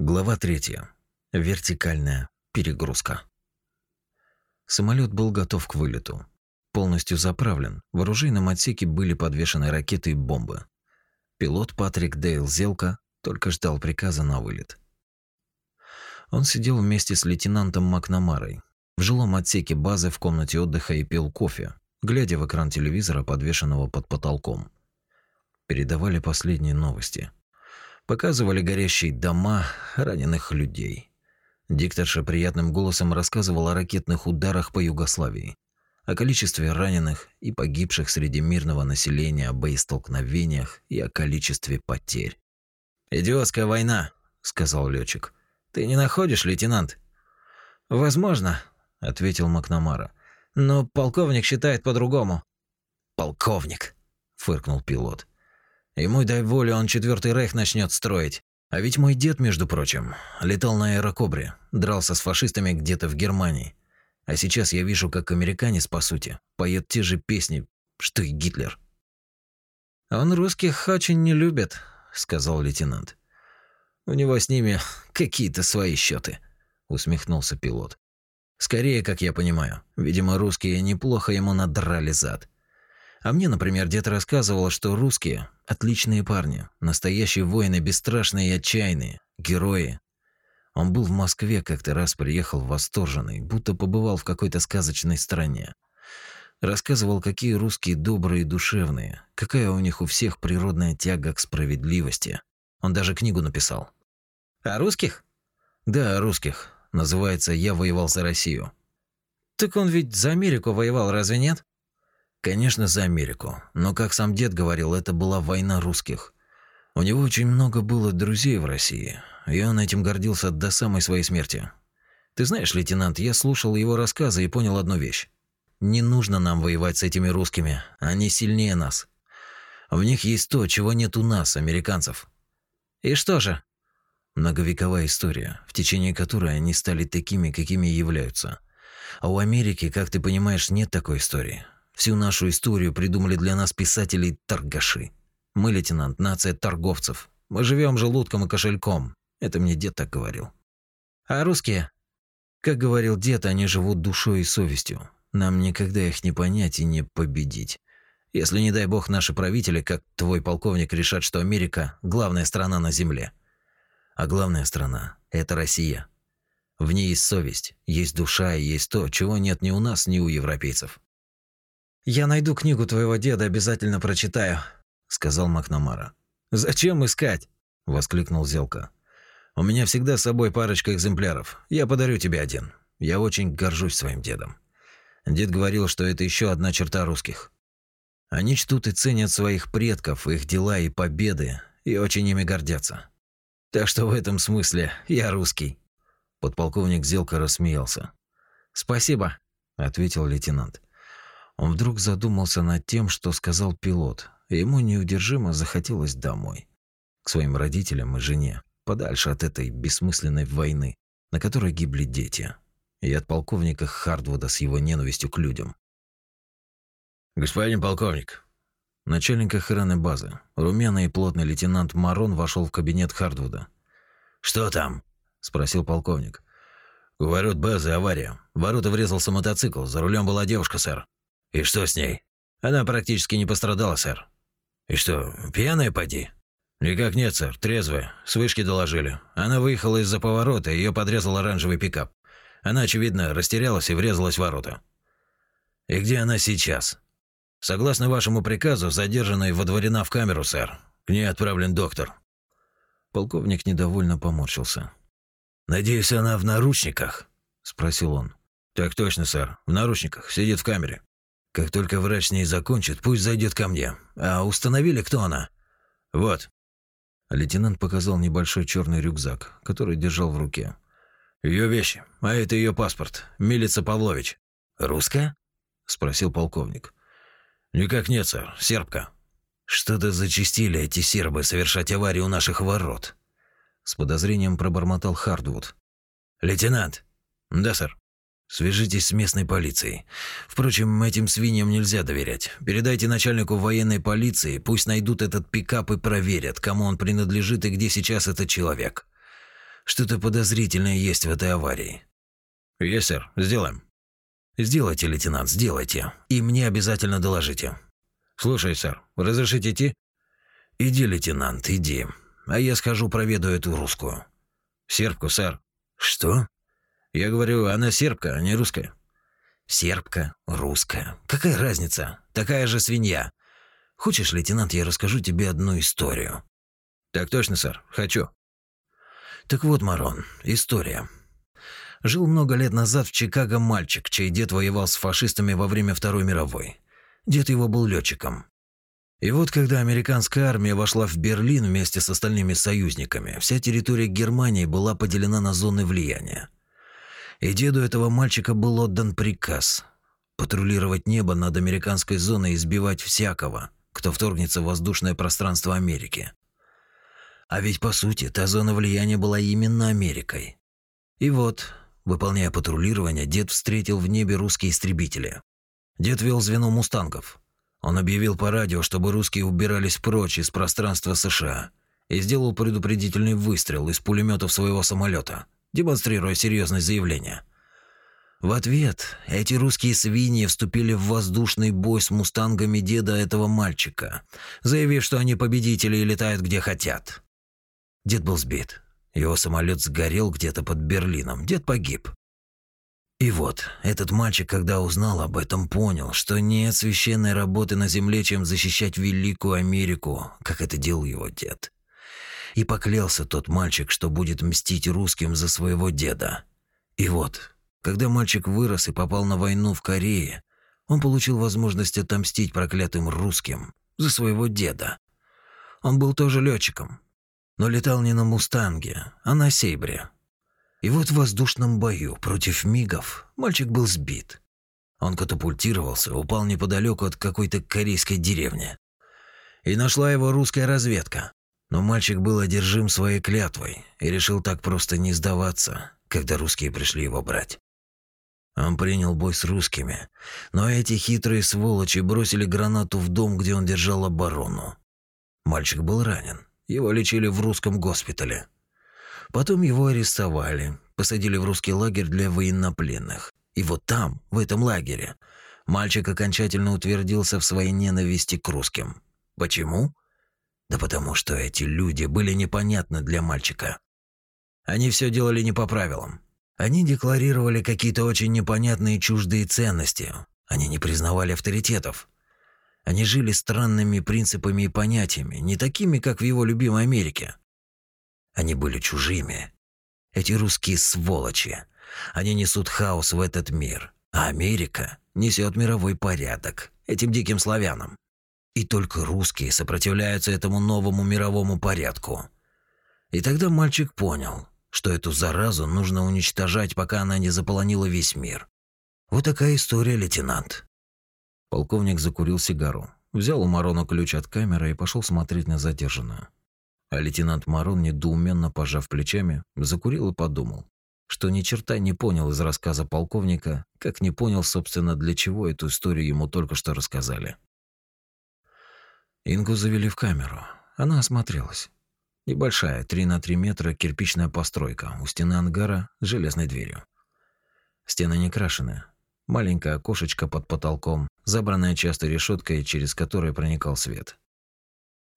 Глава третья. Вертикальная перегрузка. Самолет был готов к вылету. Полностью заправлен. В оружейном отсеке были подвешены ракеты и бомбы. Пилот Патрик Дейл Зелка только ждал приказа на вылет. Он сидел вместе с лейтенантом Макнамарой в жилом отсеке базы в комнате отдыха и пил кофе, глядя в экран телевизора, подвешенного под потолком. Передавали последние новости – Показывали горящие дома, раненых людей. Дикторша приятным голосом рассказывала о ракетных ударах по Югославии, о количестве раненых и погибших среди мирного населения, о боестолкновениях и о количестве потерь. «Идиотская война», — сказал летчик. «Ты не находишь, лейтенант?» «Возможно», — ответил Макнамара. «Но полковник считает по-другому». «Полковник», — фыркнул пилот. Ему дай волю, он четвертый рейх начнет строить. А ведь мой дед, между прочим, летал на аэрокобре, дрался с фашистами где-то в Германии. А сейчас я вижу, как американец, по сути, поет те же песни, что и Гитлер. «Он русских очень не любит», — сказал лейтенант. «У него с ними какие-то свои счеты, усмехнулся пилот. «Скорее, как я понимаю, видимо, русские неплохо ему надрали зад. А мне, например, дед рассказывал, что русские – отличные парни, настоящие воины, бесстрашные и отчаянные, герои. Он был в Москве, как-то раз приехал восторженный, будто побывал в какой-то сказочной стране. Рассказывал, какие русские добрые и душевные, какая у них у всех природная тяга к справедливости. Он даже книгу написал. «О русских?» «Да, о русских. Называется «Я воевал за Россию». «Так он ведь за Америку воевал, разве нет?» Конечно, за Америку, но, как сам дед говорил, это была война русских. У него очень много было друзей в России, и он этим гордился до самой своей смерти. Ты знаешь, лейтенант, я слушал его рассказы и понял одну вещь. Не нужно нам воевать с этими русскими, они сильнее нас. В них есть то, чего нет у нас, американцев. И что же? Многовековая история, в течение которой они стали такими, какими являются. А у Америки, как ты понимаешь, нет такой истории. Всю нашу историю придумали для нас писатели-торгаши. Мы, лейтенант, нация торговцев. Мы живем желудком и кошельком. Это мне дед так говорил. А русские? Как говорил дед, они живут душой и совестью. Нам никогда их не понять и не победить. Если, не дай бог, наши правители, как твой полковник, решат, что Америка – главная страна на Земле. А главная страна – это Россия. В ней есть совесть, есть душа и есть то, чего нет ни у нас, ни у европейцев. «Я найду книгу твоего деда, обязательно прочитаю», — сказал Макнамара. «Зачем искать?» — воскликнул Зелка. «У меня всегда с собой парочка экземпляров. Я подарю тебе один. Я очень горжусь своим дедом». Дед говорил, что это еще одна черта русских. Они чтут и ценят своих предков, их дела и победы, и очень ими гордятся. Так что в этом смысле я русский. Подполковник Зелка рассмеялся. «Спасибо», — ответил лейтенант. Он вдруг задумался над тем, что сказал пилот, ему неудержимо захотелось домой. К своим родителям и жене, подальше от этой бессмысленной войны, на которой гибли дети, и от полковника Хардвуда с его ненавистью к людям. «Господин полковник!» Начальник охраны базы, румяный и плотный лейтенант Марон вошел в кабинет Хардвуда. «Что там?» – спросил полковник. «У ворот базы авария. В ворота врезался мотоцикл. За рулем была девушка, сэр». «И что с ней?» «Она практически не пострадала, сэр». «И что, пьяная поди?» «Никак нет, сэр, трезвая. С вышки доложили. Она выехала из-за поворота, ее подрезал оранжевый пикап. Она, очевидно, растерялась и врезалась в ворота». «И где она сейчас?» «Согласно вашему приказу, задержанная водворена в камеру, сэр. К ней отправлен доктор». Полковник недовольно поморщился. «Надеюсь, она в наручниках?» – спросил он. «Так точно, сэр. В наручниках. Сидит в камере». Как только врач с ней закончит, пусть зайдет ко мне. А установили, кто она? Вот. Лейтенант показал небольшой черный рюкзак, который держал в руке. Ее вещи, а это ее паспорт. Милица Павлович. Русская? спросил полковник. Никак нет, сэр, сербка. Что-то зачистили эти сербы совершать аварию у наших ворот. С подозрением пробормотал Хардвуд. Лейтенант. Да, сэр. Свяжитесь с местной полицией. Впрочем, этим свиньям нельзя доверять. Передайте начальнику военной полиции, пусть найдут этот пикап и проверят, кому он принадлежит и где сейчас этот человек. Что-то подозрительное есть в этой аварии. Есть, сэр. Сделаем. Сделайте, лейтенант, сделайте. И мне обязательно доложите. Слушай, сэр, разрешите идти? Иди, лейтенант, иди. А я схожу проведу эту русскую. Сербку, сэр. Что? Я говорю, она сербка, а не русская. Сербка, русская. Какая разница? Такая же свинья. Хочешь, лейтенант, я расскажу тебе одну историю? Так точно, сэр. Хочу. Так вот, Марон, история. Жил много лет назад в Чикаго мальчик, чей дед воевал с фашистами во время Второй мировой. Дед его был летчиком. И вот когда американская армия вошла в Берлин вместе с остальными союзниками, вся территория Германии была поделена на зоны влияния. И деду этого мальчика был отдан приказ патрулировать небо над американской зоной и избивать всякого, кто вторгнется в воздушное пространство Америки. А ведь по сути та зона влияния была именно Америкой. И вот, выполняя патрулирование, дед встретил в небе русские истребители. Дед вел звено мустангов. Он объявил по радио, чтобы русские убирались прочь из пространства США и сделал предупредительный выстрел из пулеметов своего самолета, демонстрируя серьезность заявления. В ответ эти русские свиньи вступили в воздушный бой с мустангами деда этого мальчика, заявив, что они победители и летают где хотят. Дед был сбит. Его самолет сгорел где-то под Берлином. Дед погиб. И вот, этот мальчик, когда узнал об этом, понял, что нет священной работы на земле, чем защищать великую Америку, как это делал его дед. И поклялся тот мальчик, что будет мстить русским за своего деда. И вот, когда мальчик вырос и попал на войну в Корее, он получил возможность отомстить проклятым русским за своего деда. Он был тоже летчиком, но летал не на «Мустанге», а на «Сейбре», и вот в воздушном бою против мигов мальчик был сбит. Он катапультировался, упал неподалеку от какой-то корейской деревни. И нашла его русская разведка. Но мальчик был одержим своей клятвой и решил так просто не сдаваться, когда русские пришли его брать. Он принял бой с русскими, но эти хитрые сволочи бросили гранату в дом, где он держал оборону. Мальчик был ранен. Его лечили в русском госпитале. Потом его арестовали, посадили в русский лагерь для военнопленных. И вот там, в этом лагере, мальчик окончательно утвердился в своей ненависти к русским. Почему? Да потому что эти люди были непонятны для мальчика. Они все делали не по правилам. Они декларировали какие-то очень непонятные чуждые ценности. Они не признавали авторитетов. Они жили странными принципами и понятиями, не такими, как в его любимой Америке. Они были чужими. Эти русские сволочи. Они несут хаос в этот мир. А Америка несет мировой порядок этим диким славянам. И только русские сопротивляются этому новому мировому порядку. И тогда мальчик понял, что эту заразу нужно уничтожать, пока она не заполонила весь мир. Вот такая история, лейтенант. Полковник закурил сигару, взял у Марона ключ от камеры и пошел смотреть на задержанную. А лейтенант Марон, недоуменно пожав плечами, закурил и подумал, что ни черта не понял из рассказа полковника, как не понял, собственно, для чего эту историю ему только что рассказали. Ингу завели в камеру. Она осмотрелась. Небольшая, 3 на 3 метра, кирпичная постройка, у стены ангара с железной дверью. Стены не крашены. Маленькое окошечко под потолком, забранное частой решеткой, через которое проникал свет.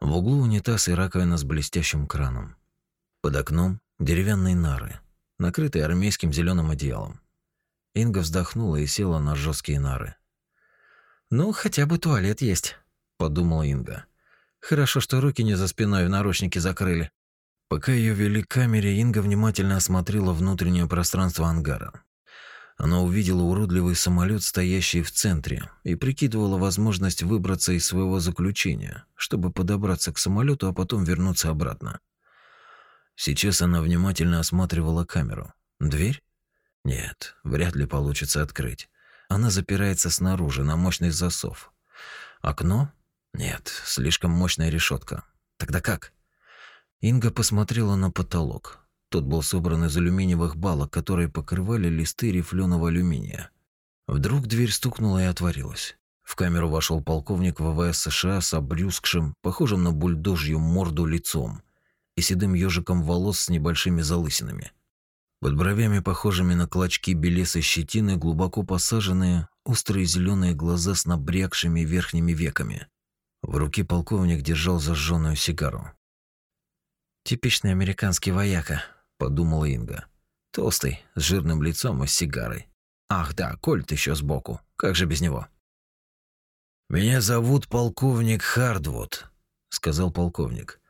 В углу унитаз и раковина с блестящим краном. Под окном деревянные нары, накрытые армейским зеленым одеялом. Инга вздохнула и села на жесткие нары. «Ну, хотя бы туалет есть», – подумала Инга. «Хорошо, что руки не за спиной в наручники закрыли». Пока ее вели к камере, Инга внимательно осмотрела внутреннее пространство ангара. Она увидела уродливый самолет, стоящий в центре, и прикидывала возможность выбраться из своего заключения, чтобы подобраться к самолету, а потом вернуться обратно. Сейчас она внимательно осматривала камеру. Дверь? Нет, вряд ли получится открыть. Она запирается снаружи на мощный засов. Окно? Нет, слишком мощная решетка. Тогда как? Инга посмотрела на потолок. Тот был собран из алюминиевых балок, которые покрывали листы рифленого алюминия. Вдруг дверь стукнула и отворилась. В камеру вошел полковник ВВС США с обрюзгшим, похожим на бульдожью морду лицом и седым ежиком волос с небольшими залысинами. Под бровями, похожими на клочки белесой щетины, глубоко посаженные, острые зеленые глаза с набрякшими верхними веками. В руке полковник держал зажженную сигару. «Типичный американский вояка», – подумала Инга. Толстый, с жирным лицом и с сигарой. Ах да, кольт еще сбоку. Как же без него? «Меня зовут полковник Хардвуд», – сказал полковник.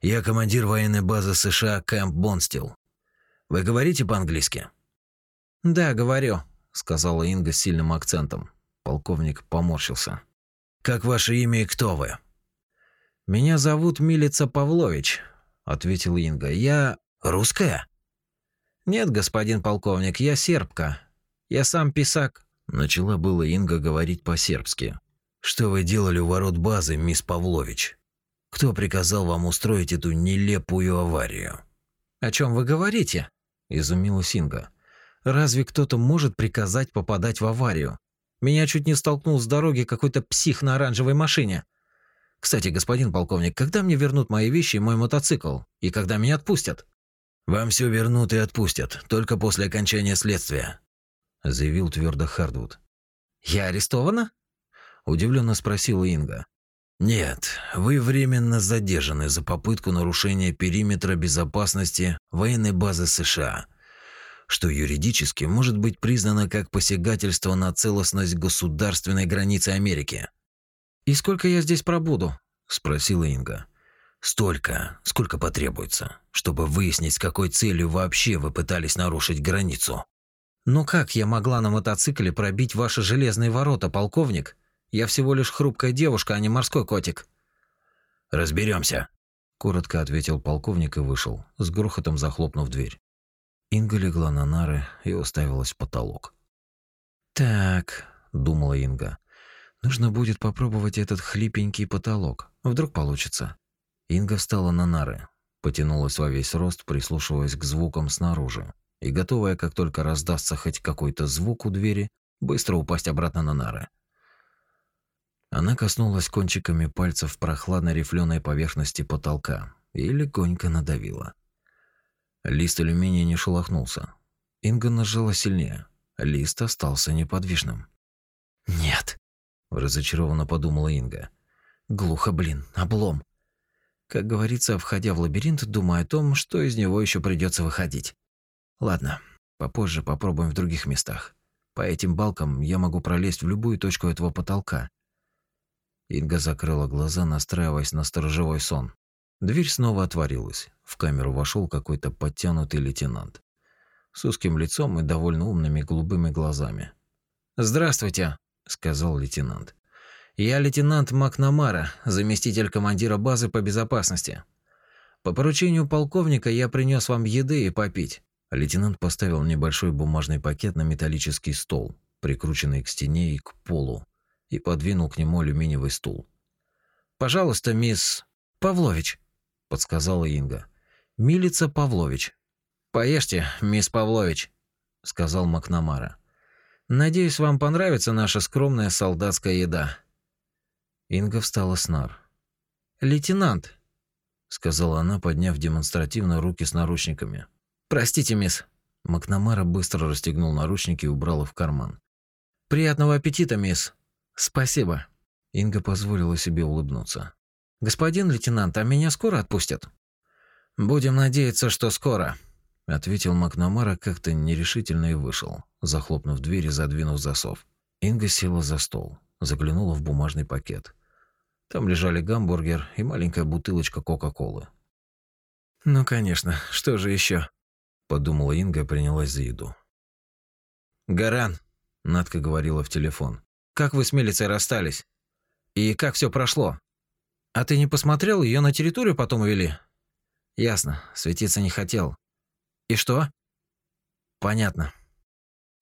«Я командир военной базы США Кэмп Бонстил. Вы говорите по-английски?» «Да, говорю», – сказала Инга с сильным акцентом. Полковник поморщился. «Как ваше имя и кто вы?» «Меня зовут Милица Павлович», – ответил Инга. «Я...» «Русская?» «Нет, господин полковник, я сербка. Я сам писак». Начала было Инга говорить по-сербски. Что вы делали у ворот базы, мисс Павлович? Кто приказал вам устроить эту нелепую аварию? О чем вы говорите? изумилась Инга. Разве кто-то может приказать попадать в аварию? Меня чуть не столкнул с дороги какой-то псих на оранжевой машине. Кстати, господин полковник, когда мне вернут мои вещи и мой мотоцикл? И когда меня отпустят? Вам все вернут и отпустят, только после окончания следствия, заявил твердо Хардвуд. Я арестована? удивленно спросила Инга. Нет, вы временно задержаны за попытку нарушения периметра безопасности военной базы США, что юридически может быть признано как посягательство на целостность государственной границы Америки. И сколько я здесь пробуду? спросила Инга. Столько, сколько потребуется, чтобы выяснить, с какой целью вообще вы пытались нарушить границу. Но как я могла на мотоцикле пробить ваши железные ворота, полковник? Я всего лишь хрупкая девушка, а не морской котик. Разберемся, коротко ответил полковник и вышел, с грохотом захлопнув дверь. Инга легла на нары и уставилась в потолок. Так, думала Инга. Нужно будет попробовать этот хлипенький потолок. Вдруг получится. Инга встала на нары, потянулась во весь рост, прислушиваясь к звукам снаружи, и готовая, как только раздастся хоть какой-то звук у двери, быстро упасть обратно на нары. Она коснулась кончиками пальцев прохладной рифленой поверхности потолка и легонько надавила. Лист алюминия не шелохнулся. Инга нажала сильнее. Лист остался неподвижным. «Нет», – разочарованно подумала Инга. «Глухо, блин, облом. Как говорится, входя в лабиринт, думая о том, что из него еще придется выходить. Ладно, попозже попробуем в других местах. По этим балкам я могу пролезть в любую точку этого потолка, Инга закрыла глаза, настраиваясь на сторожевой сон. Дверь снова отворилась. В камеру вошел какой-то подтянутый лейтенант с узким лицом и довольно умными голубыми глазами. "Здравствуйте", сказал лейтенант. "Я лейтенант Макнамара, заместитель командира базы по безопасности. По поручению полковника я принес вам еды и попить". Лейтенант поставил небольшой бумажный пакет на металлический стол, прикрученный к стене и к полу, и подвинул к нему алюминиевый стул. «Пожалуйста, мисс Павлович», – подсказала Инга. «Милица Павлович». «Поешьте, мисс Павлович», – сказал Макнамара. «Надеюсь, вам понравится наша скромная солдатская еда». Инга встала с нар. «Лейтенант», – сказала она, подняв демонстративно руки с наручниками. «Простите, мисс». Макнамара быстро расстегнул наручники и убрал их в карман. «Приятного аппетита, мисс». Спасибо. Инга позволила себе улыбнуться. Господин лейтенант, а меня скоро отпустят? Будем надеяться, что скоро, ответил Макнамара как-то нерешительно и вышел, захлопнув дверь и задвинув засов. Инга села за стол, заглянула в бумажный пакет. Там лежали гамбургер и маленькая бутылочка Кока-Колы. Ну, конечно, что же еще? подумала Инга и принялась за еду. Гаран, Надка говорила в телефон. Как вы с милицей расстались? И как все прошло? А ты не посмотрел, ее на территорию потом увели? Ясно, светиться не хотел. И что? Понятно.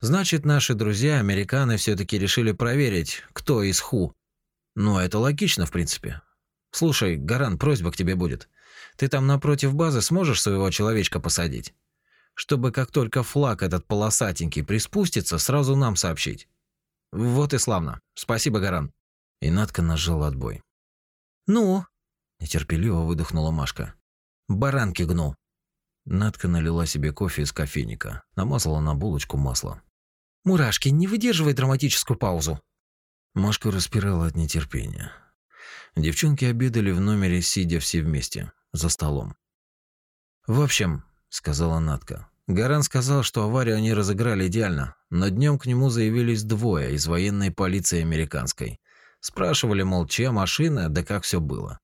Значит, наши друзья, американцы, все таки решили проверить, кто из ху. Ну, это логично, в принципе. Слушай, Гаран, просьба к тебе будет. Ты там напротив базы сможешь своего человечка посадить? Чтобы как только флаг этот полосатенький приспустится, сразу нам сообщить. Вот и славно. Спасибо, Гаран. И Надка нажала отбой. Ну, нетерпеливо выдохнула Машка. Баранки гну. Надка налила себе кофе из кофейника, намазала на булочку масло. Мурашки, не выдерживай драматическую паузу. Машка распирала от нетерпения. Девчонки обедали в номере, сидя все вместе, за столом. «В общем», — сказала Натка, — «Гаран сказал, что аварию они разыграли идеально, но днем к нему заявились двое из военной полиции американской. Спрашивали, мол, чья машина, да как все было.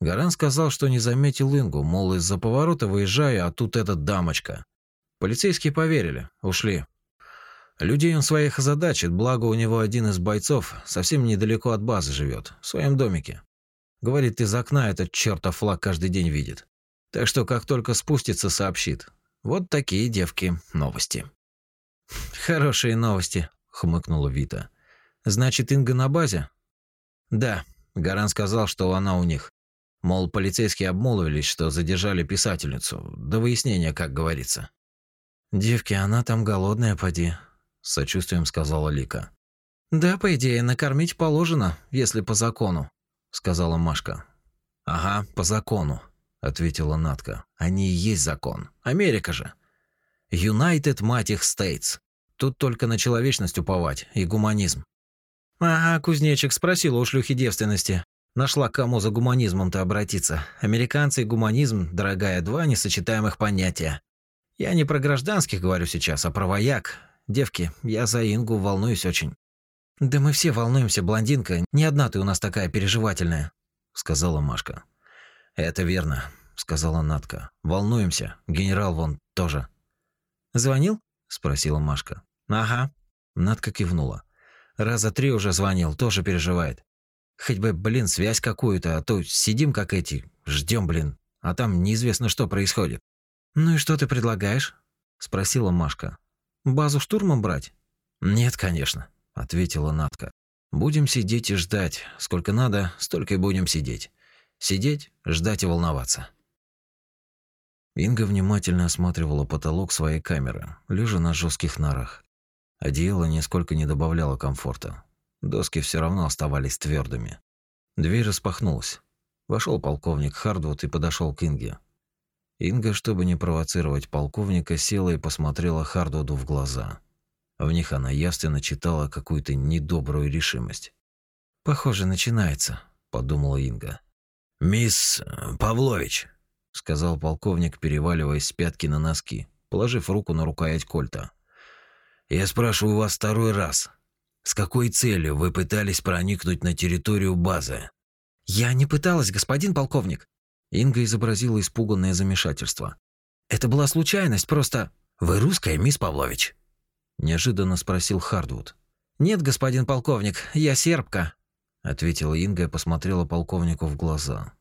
Гаран сказал, что не заметил Ингу, мол, из-за поворота выезжаю, а тут эта дамочка. Полицейские поверили, ушли. Людей он своих озадачит, благо у него один из бойцов совсем недалеко от базы живет, в своем домике. Говорит, из окна этот чертов флаг каждый день видит. Так что как только спустится, сообщит. Вот такие девки новости. Хорошие новости, хмыкнула Вита. Значит, Инга на базе? Да, Гаран сказал, что она у них. Мол, полицейские обмолвились, что задержали писательницу. До выяснения, как говорится. Девки, она там голодная, поди, с сочувствием сказала Лика. Да, по идее, накормить положено, если по закону, сказала Машка. Ага, по закону, ответила Натка. Они и есть закон. Америка же. United, мать их, States. Тут только на человечность уповать и гуманизм. Ага, кузнечик спросила у шлюхи девственности. Нашла к кому за гуманизмом-то обратиться. Американцы и гуманизм, дорогая, два несочетаемых понятия. Я не про гражданских говорю сейчас, а про вояк. Девки, я за Ингу волнуюсь очень. Да мы все волнуемся, блондинка. Не одна ты у нас такая переживательная, сказала Машка. Это верно, сказала Натка. Волнуемся. Генерал вон тоже. Звонил? спросила Машка. Ага. Натка кивнула. Раза три уже звонил, тоже переживает. Хоть бы, блин, связь какую-то, а то сидим как эти, ждем, блин, а там неизвестно, что происходит. Ну и что ты предлагаешь? спросила Машка. Базу штурмом брать? Нет, конечно, ответила Натка. Будем сидеть и ждать. Сколько надо, столько и будем сидеть. Сидеть, ждать и волноваться. Инга внимательно осматривала потолок своей камеры, лежа на жестких нарах. Одеяло нисколько не добавляло комфорта. Доски все равно оставались твердыми. Дверь распахнулась. Вошел полковник Хардвуд и подошел к Инге. Инга, чтобы не провоцировать полковника, села и посмотрела Хардвуду в глаза. В них она явственно читала какую-то недобрую решимость. «Похоже, начинается», – подумала Инга. «Мисс Павлович», – сказал полковник, переваливаясь с пятки на носки, положив руку на рукоять кольта. «Я спрашиваю вас второй раз. С какой целью вы пытались проникнуть на территорию базы? Я не пыталась, господин полковник. Инга изобразила испуганное замешательство. Это была случайность, просто Вы русская, мисс Павлович? неожиданно спросил Хардвуд. Нет, господин полковник, я сербка, ответила Инга и посмотрела полковнику в глаза.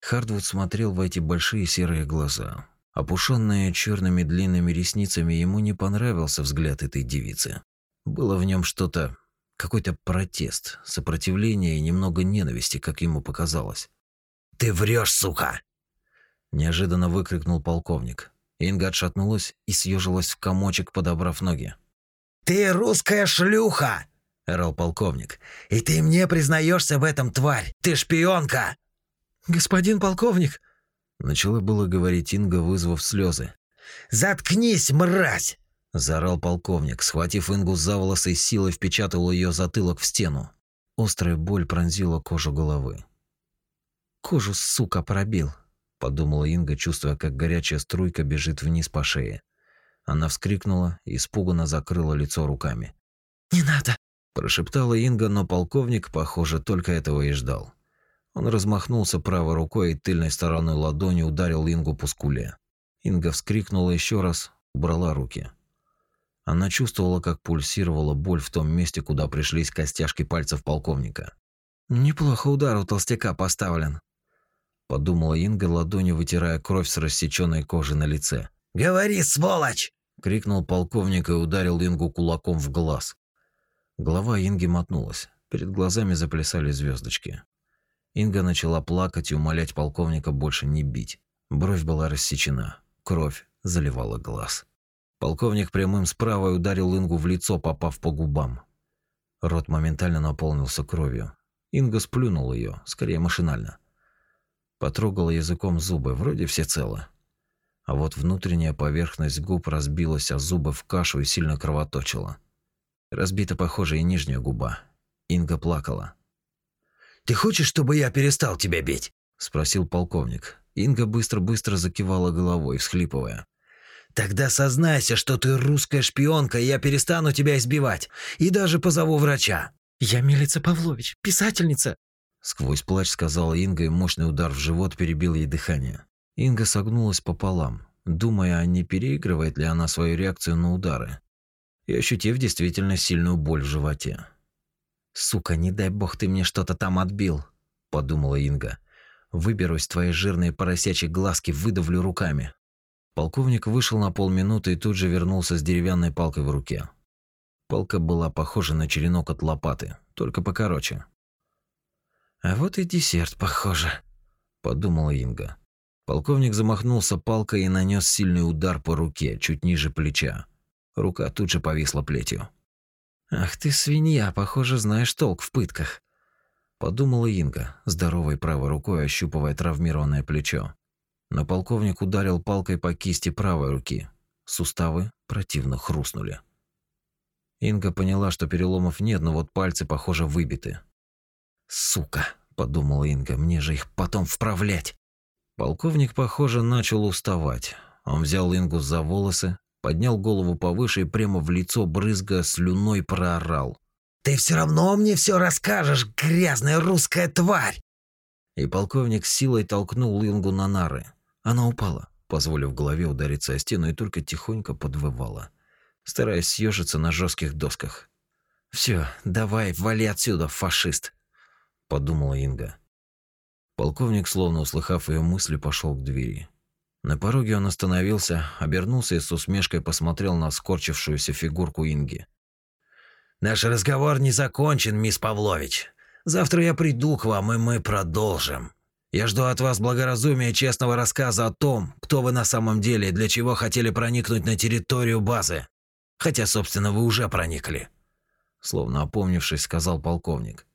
Хардвуд смотрел в эти большие серые глаза. Опушенные черными длинными ресницами, ему не понравился взгляд этой девицы. Было в нем что-то, какой-то протест, сопротивление и немного ненависти, как ему показалось. «Ты врешь, сука!» Неожиданно выкрикнул полковник. Инга отшатнулась и съежилась в комочек, подобрав ноги. «Ты русская шлюха!» – орал полковник. «И ты мне признаешься в этом, тварь! Ты шпионка!» «Господин полковник!» Начала было говорить Инга, вызвав слезы. «Заткнись, мразь!» Заорал полковник, схватив Ингу за волосы, силой впечатал ее затылок в стену. Острая боль пронзила кожу головы. «Кожу, сука, пробил», – подумала Инга, чувствуя, как горячая струйка бежит вниз по шее. Она вскрикнула и испуганно закрыла лицо руками. «Не надо!» – прошептала Инга, но полковник, похоже, только этого и ждал. Он размахнулся правой рукой и тыльной стороной ладони ударил Ингу по скуле. Инга вскрикнула еще раз, убрала руки. Она чувствовала, как пульсировала боль в том месте, куда пришлись костяшки пальцев полковника. «Неплохо удар у толстяка поставлен», – подумала Инга, ладонью вытирая кровь с рассеченной кожи на лице. «Говори, сволочь!» – крикнул полковник и ударил Ингу кулаком в глаз. Голова Инги мотнулась, перед глазами заплясали звездочки. Инга начала плакать и умолять полковника больше не бить. Бровь была рассечена, кровь заливала глаз. Полковник прямым справа ударил Ингу в лицо, попав по губам. Рот моментально наполнился кровью. Инга сплюнула ее, скорее машинально. Потрогала языком зубы, вроде все целы. А вот внутренняя поверхность губ разбилась о зубы в кашу и сильно кровоточила. Разбита, похоже, и нижняя губа. Инга плакала. «Ты хочешь, чтобы я перестал тебя бить?» – спросил полковник. Инга быстро-быстро закивала головой, всхлипывая. «Тогда сознайся, что ты русская шпионка, и я перестану тебя избивать. И даже позову врача». «Я Милица Павлович, писательница!» Сквозь плач сказала Инга, и мощный удар в живот перебил ей дыхание. Инга согнулась пополам, думая, не переигрывает ли она свою реакцию на удары, и ощутив действительно сильную боль в животе. «Сука, не дай бог ты мне что-то там отбил», – подумала Инга. «Выберусь твои жирные поросячьи глазки, выдавлю руками». Полковник вышел на полминуты и тут же вернулся с деревянной палкой в руке. Палка была похожа на черенок от лопаты, только покороче. «А вот и десерт, похоже», – подумала Инга. Полковник замахнулся палкой и нанес сильный удар по руке, чуть ниже плеча. Рука тут же повисла плетью. «Ах ты свинья, похоже, знаешь толк в пытках», – подумала Инга, здоровой правой рукой ощупывая травмированное плечо. Но полковник ударил палкой по кисти правой руки. Суставы противно хрустнули. Инга поняла, что переломов нет, но вот пальцы, похоже, выбиты. «Сука», – подумала Инга, – «мне же их потом вправлять». Полковник, похоже, начал уставать. Он взял Ингу за волосы, поднял голову повыше и прямо в лицо, брызгая слюной, проорал. «Ты все равно мне все расскажешь, грязная русская тварь!» И полковник с силой толкнул Ингу на нары. Она упала, позволив голове удариться о стену и только тихонько подвывала, стараясь съежиться на жестких досках. «Все, давай, вали отсюда, фашист!» – подумала Инга. Полковник, словно услыхав ее мысли, пошел к двери. На пороге он остановился, обернулся и с усмешкой посмотрел на скорчившуюся фигурку Инги. «Наш разговор не закончен, мисс Павлович. Завтра я приду к вам, и мы продолжим. Я жду от вас благоразумия и честного рассказа о том, кто вы на самом деле и для чего хотели проникнуть на территорию базы. Хотя, собственно, вы уже проникли». Словно опомнившись, сказал полковник.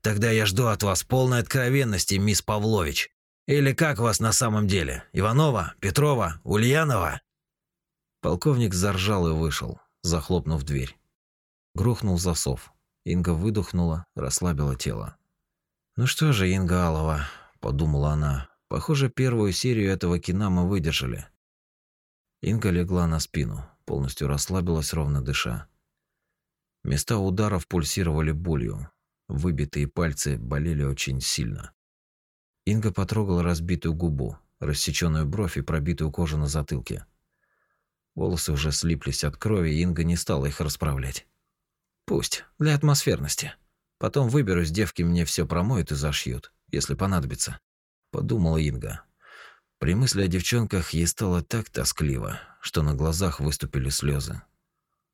«Тогда я жду от вас полной откровенности, мисс Павлович. Или как вас на самом деле? Иванова? Петрова? Ульянова?» Полковник заржал и вышел, захлопнув дверь. Грохнул засов. Инга выдохнула, расслабила тело. «Ну что же, Инга Алова», – подумала она, – «похоже, первую серию этого кино мы выдержали». Инга легла на спину, полностью расслабилась, ровно дыша. Места ударов пульсировали болью. Выбитые пальцы болели очень сильно. Инга потрогала разбитую губу, рассеченную бровь и пробитую кожу на затылке. Волосы уже слиплись от крови, и Инга не стала их расправлять. Пусть, для атмосферности. Потом выберусь, девки мне все промоют и зашьют, если понадобится, подумала Инга. При мысли о девчонках ей стало так тоскливо, что на глазах выступили слезы.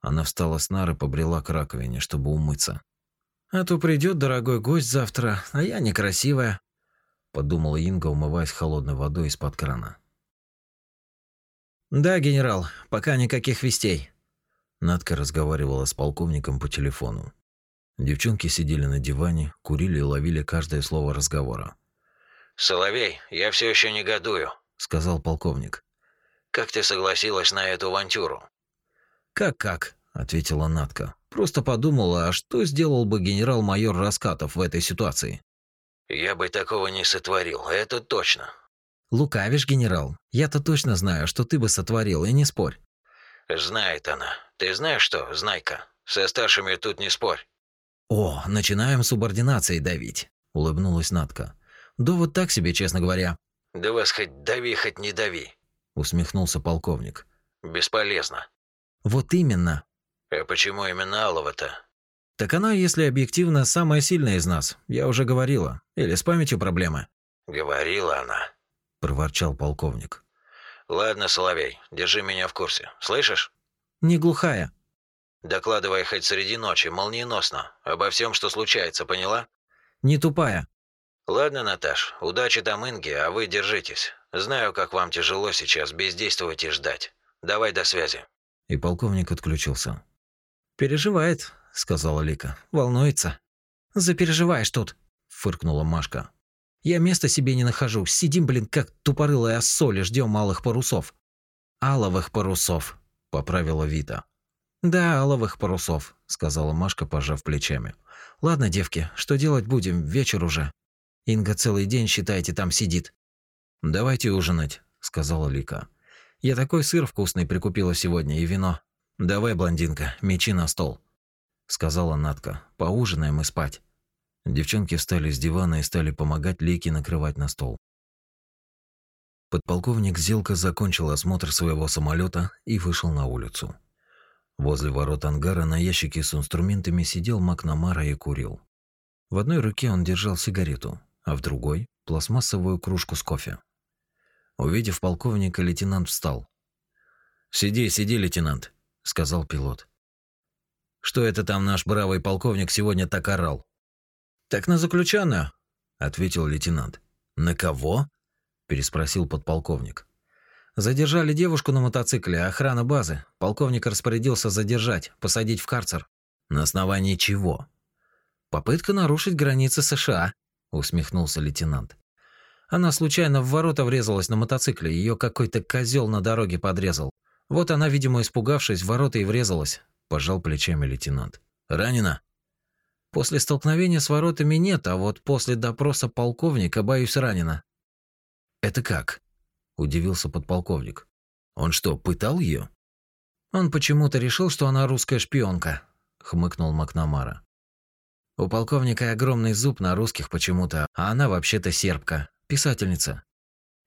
Она встала с нары, побрела к раковине, чтобы умыться. А то придет дорогой гость завтра, а я некрасивая, подумала Инга, умываясь холодной водой из-под крана. Да, генерал, пока никаких вестей. Надка разговаривала с полковником по телефону. Девчонки сидели на диване, курили и ловили каждое слово разговора. «Соловей, я все еще негодую», — сказал полковник. «Как ты согласилась на эту авантюру?» «Как-как?» — ответила Надка. «Просто подумала, а что сделал бы генерал-майор Раскатов в этой ситуации?» Я бы такого не сотворил, это точно. Лукавишь, генерал. Я-то точно знаю, что ты бы сотворил, и не спорь. Знает она. Ты знаешь что, знайка? Со старшими тут не спорь. О, начинаем субординацией давить, улыбнулась Натка. Да вот так себе, честно говоря. Да вас хоть дави, хоть не дави, усмехнулся полковник. Бесполезно. Вот именно. А почему именно Алова-то? Так она, если объективно, самая сильная из нас. Я уже говорила. Или с памятью проблемы? Говорила она, проворчал полковник. Ладно, Соловей, держи меня в курсе. Слышишь? Не глухая. Докладывай хоть среди ночи, молниеносно, обо всем, что случается, поняла? Не тупая. Ладно, Наташ, удачи там Инге, а вы держитесь. Знаю, как вам тяжело сейчас бездействовать и ждать. Давай до связи. И полковник отключился. Переживает, сказала Лика. Волнуется. Запереживаешь тут, фыркнула Машка. Я места себе не нахожу. Сидим, блин, как тупорылые оссоли, ждем малых парусов. Аловых парусов, поправила Вита. Да, аловых парусов, сказала Машка, пожав плечами. Ладно, девки, что делать будем? Вечер уже. Инга целый день, считайте, там сидит. Давайте ужинать, сказала Лика. Я такой сыр вкусный прикупила сегодня и вино. Давай, блондинка, мечи на стол, сказала Натка. Поужинаем и спать. Девчонки встали с дивана и стали помогать Лике накрывать на стол. Подполковник Зелка закончил осмотр своего самолета и вышел на улицу. Возле ворот ангара на ящике с инструментами сидел Макнамара и курил. В одной руке он держал сигарету, а в другой – пластмассовую кружку с кофе. Увидев полковника, лейтенант встал. «Сиди, сиди, лейтенант», – сказал пилот. «Что это там наш бравый полковник сегодня так орал?» «Так на заключенную», – ответил лейтенант. «На кого?» – переспросил подполковник. «Задержали девушку на мотоцикле, охрана базы. Полковник распорядился задержать, посадить в карцер». «На основании чего?» «Попытка нарушить границы США», – усмехнулся лейтенант. Она случайно в ворота врезалась на мотоцикле, ее какой-то козел на дороге подрезал. Вот она, видимо, испугавшись, в ворота и врезалась, пожал плечами лейтенант. Ранена? После столкновения с воротами нет, а вот после допроса полковника, боюсь, ранена. Это как? удивился подполковник. Он что, пытал ее? Он почему-то решил, что она русская шпионка, хмыкнул Макнамара. У полковника огромный зуб на русских почему-то, а она вообще-то сербка, писательница.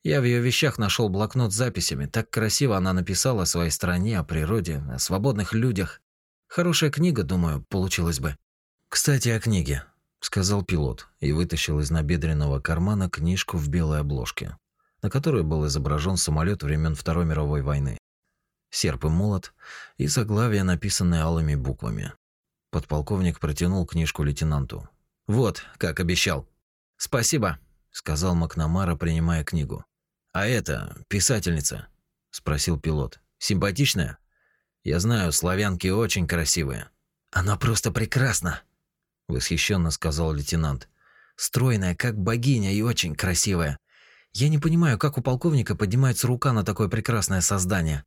Я в ее вещах нашел блокнот с записями. Так красиво она написала о своей стране, о природе, о свободных людях. Хорошая книга, думаю, получилась бы. Кстати, о книге, сказал пилот и вытащил из набедренного кармана книжку в белой обложке, на которой был изображен самолет времен Второй мировой войны. Серп и молот и заглавие, написанное алыми буквами. Подполковник протянул книжку лейтенанту. Вот, как обещал. Спасибо сказал Макнамара, принимая книгу. А это писательница? спросил пилот. Симпатичная? Я знаю, славянки очень красивые. Она просто прекрасна, восхищенно сказал лейтенант. Стройная, как богиня и очень красивая. Я не понимаю, как у полковника поднимается рука на такое прекрасное создание.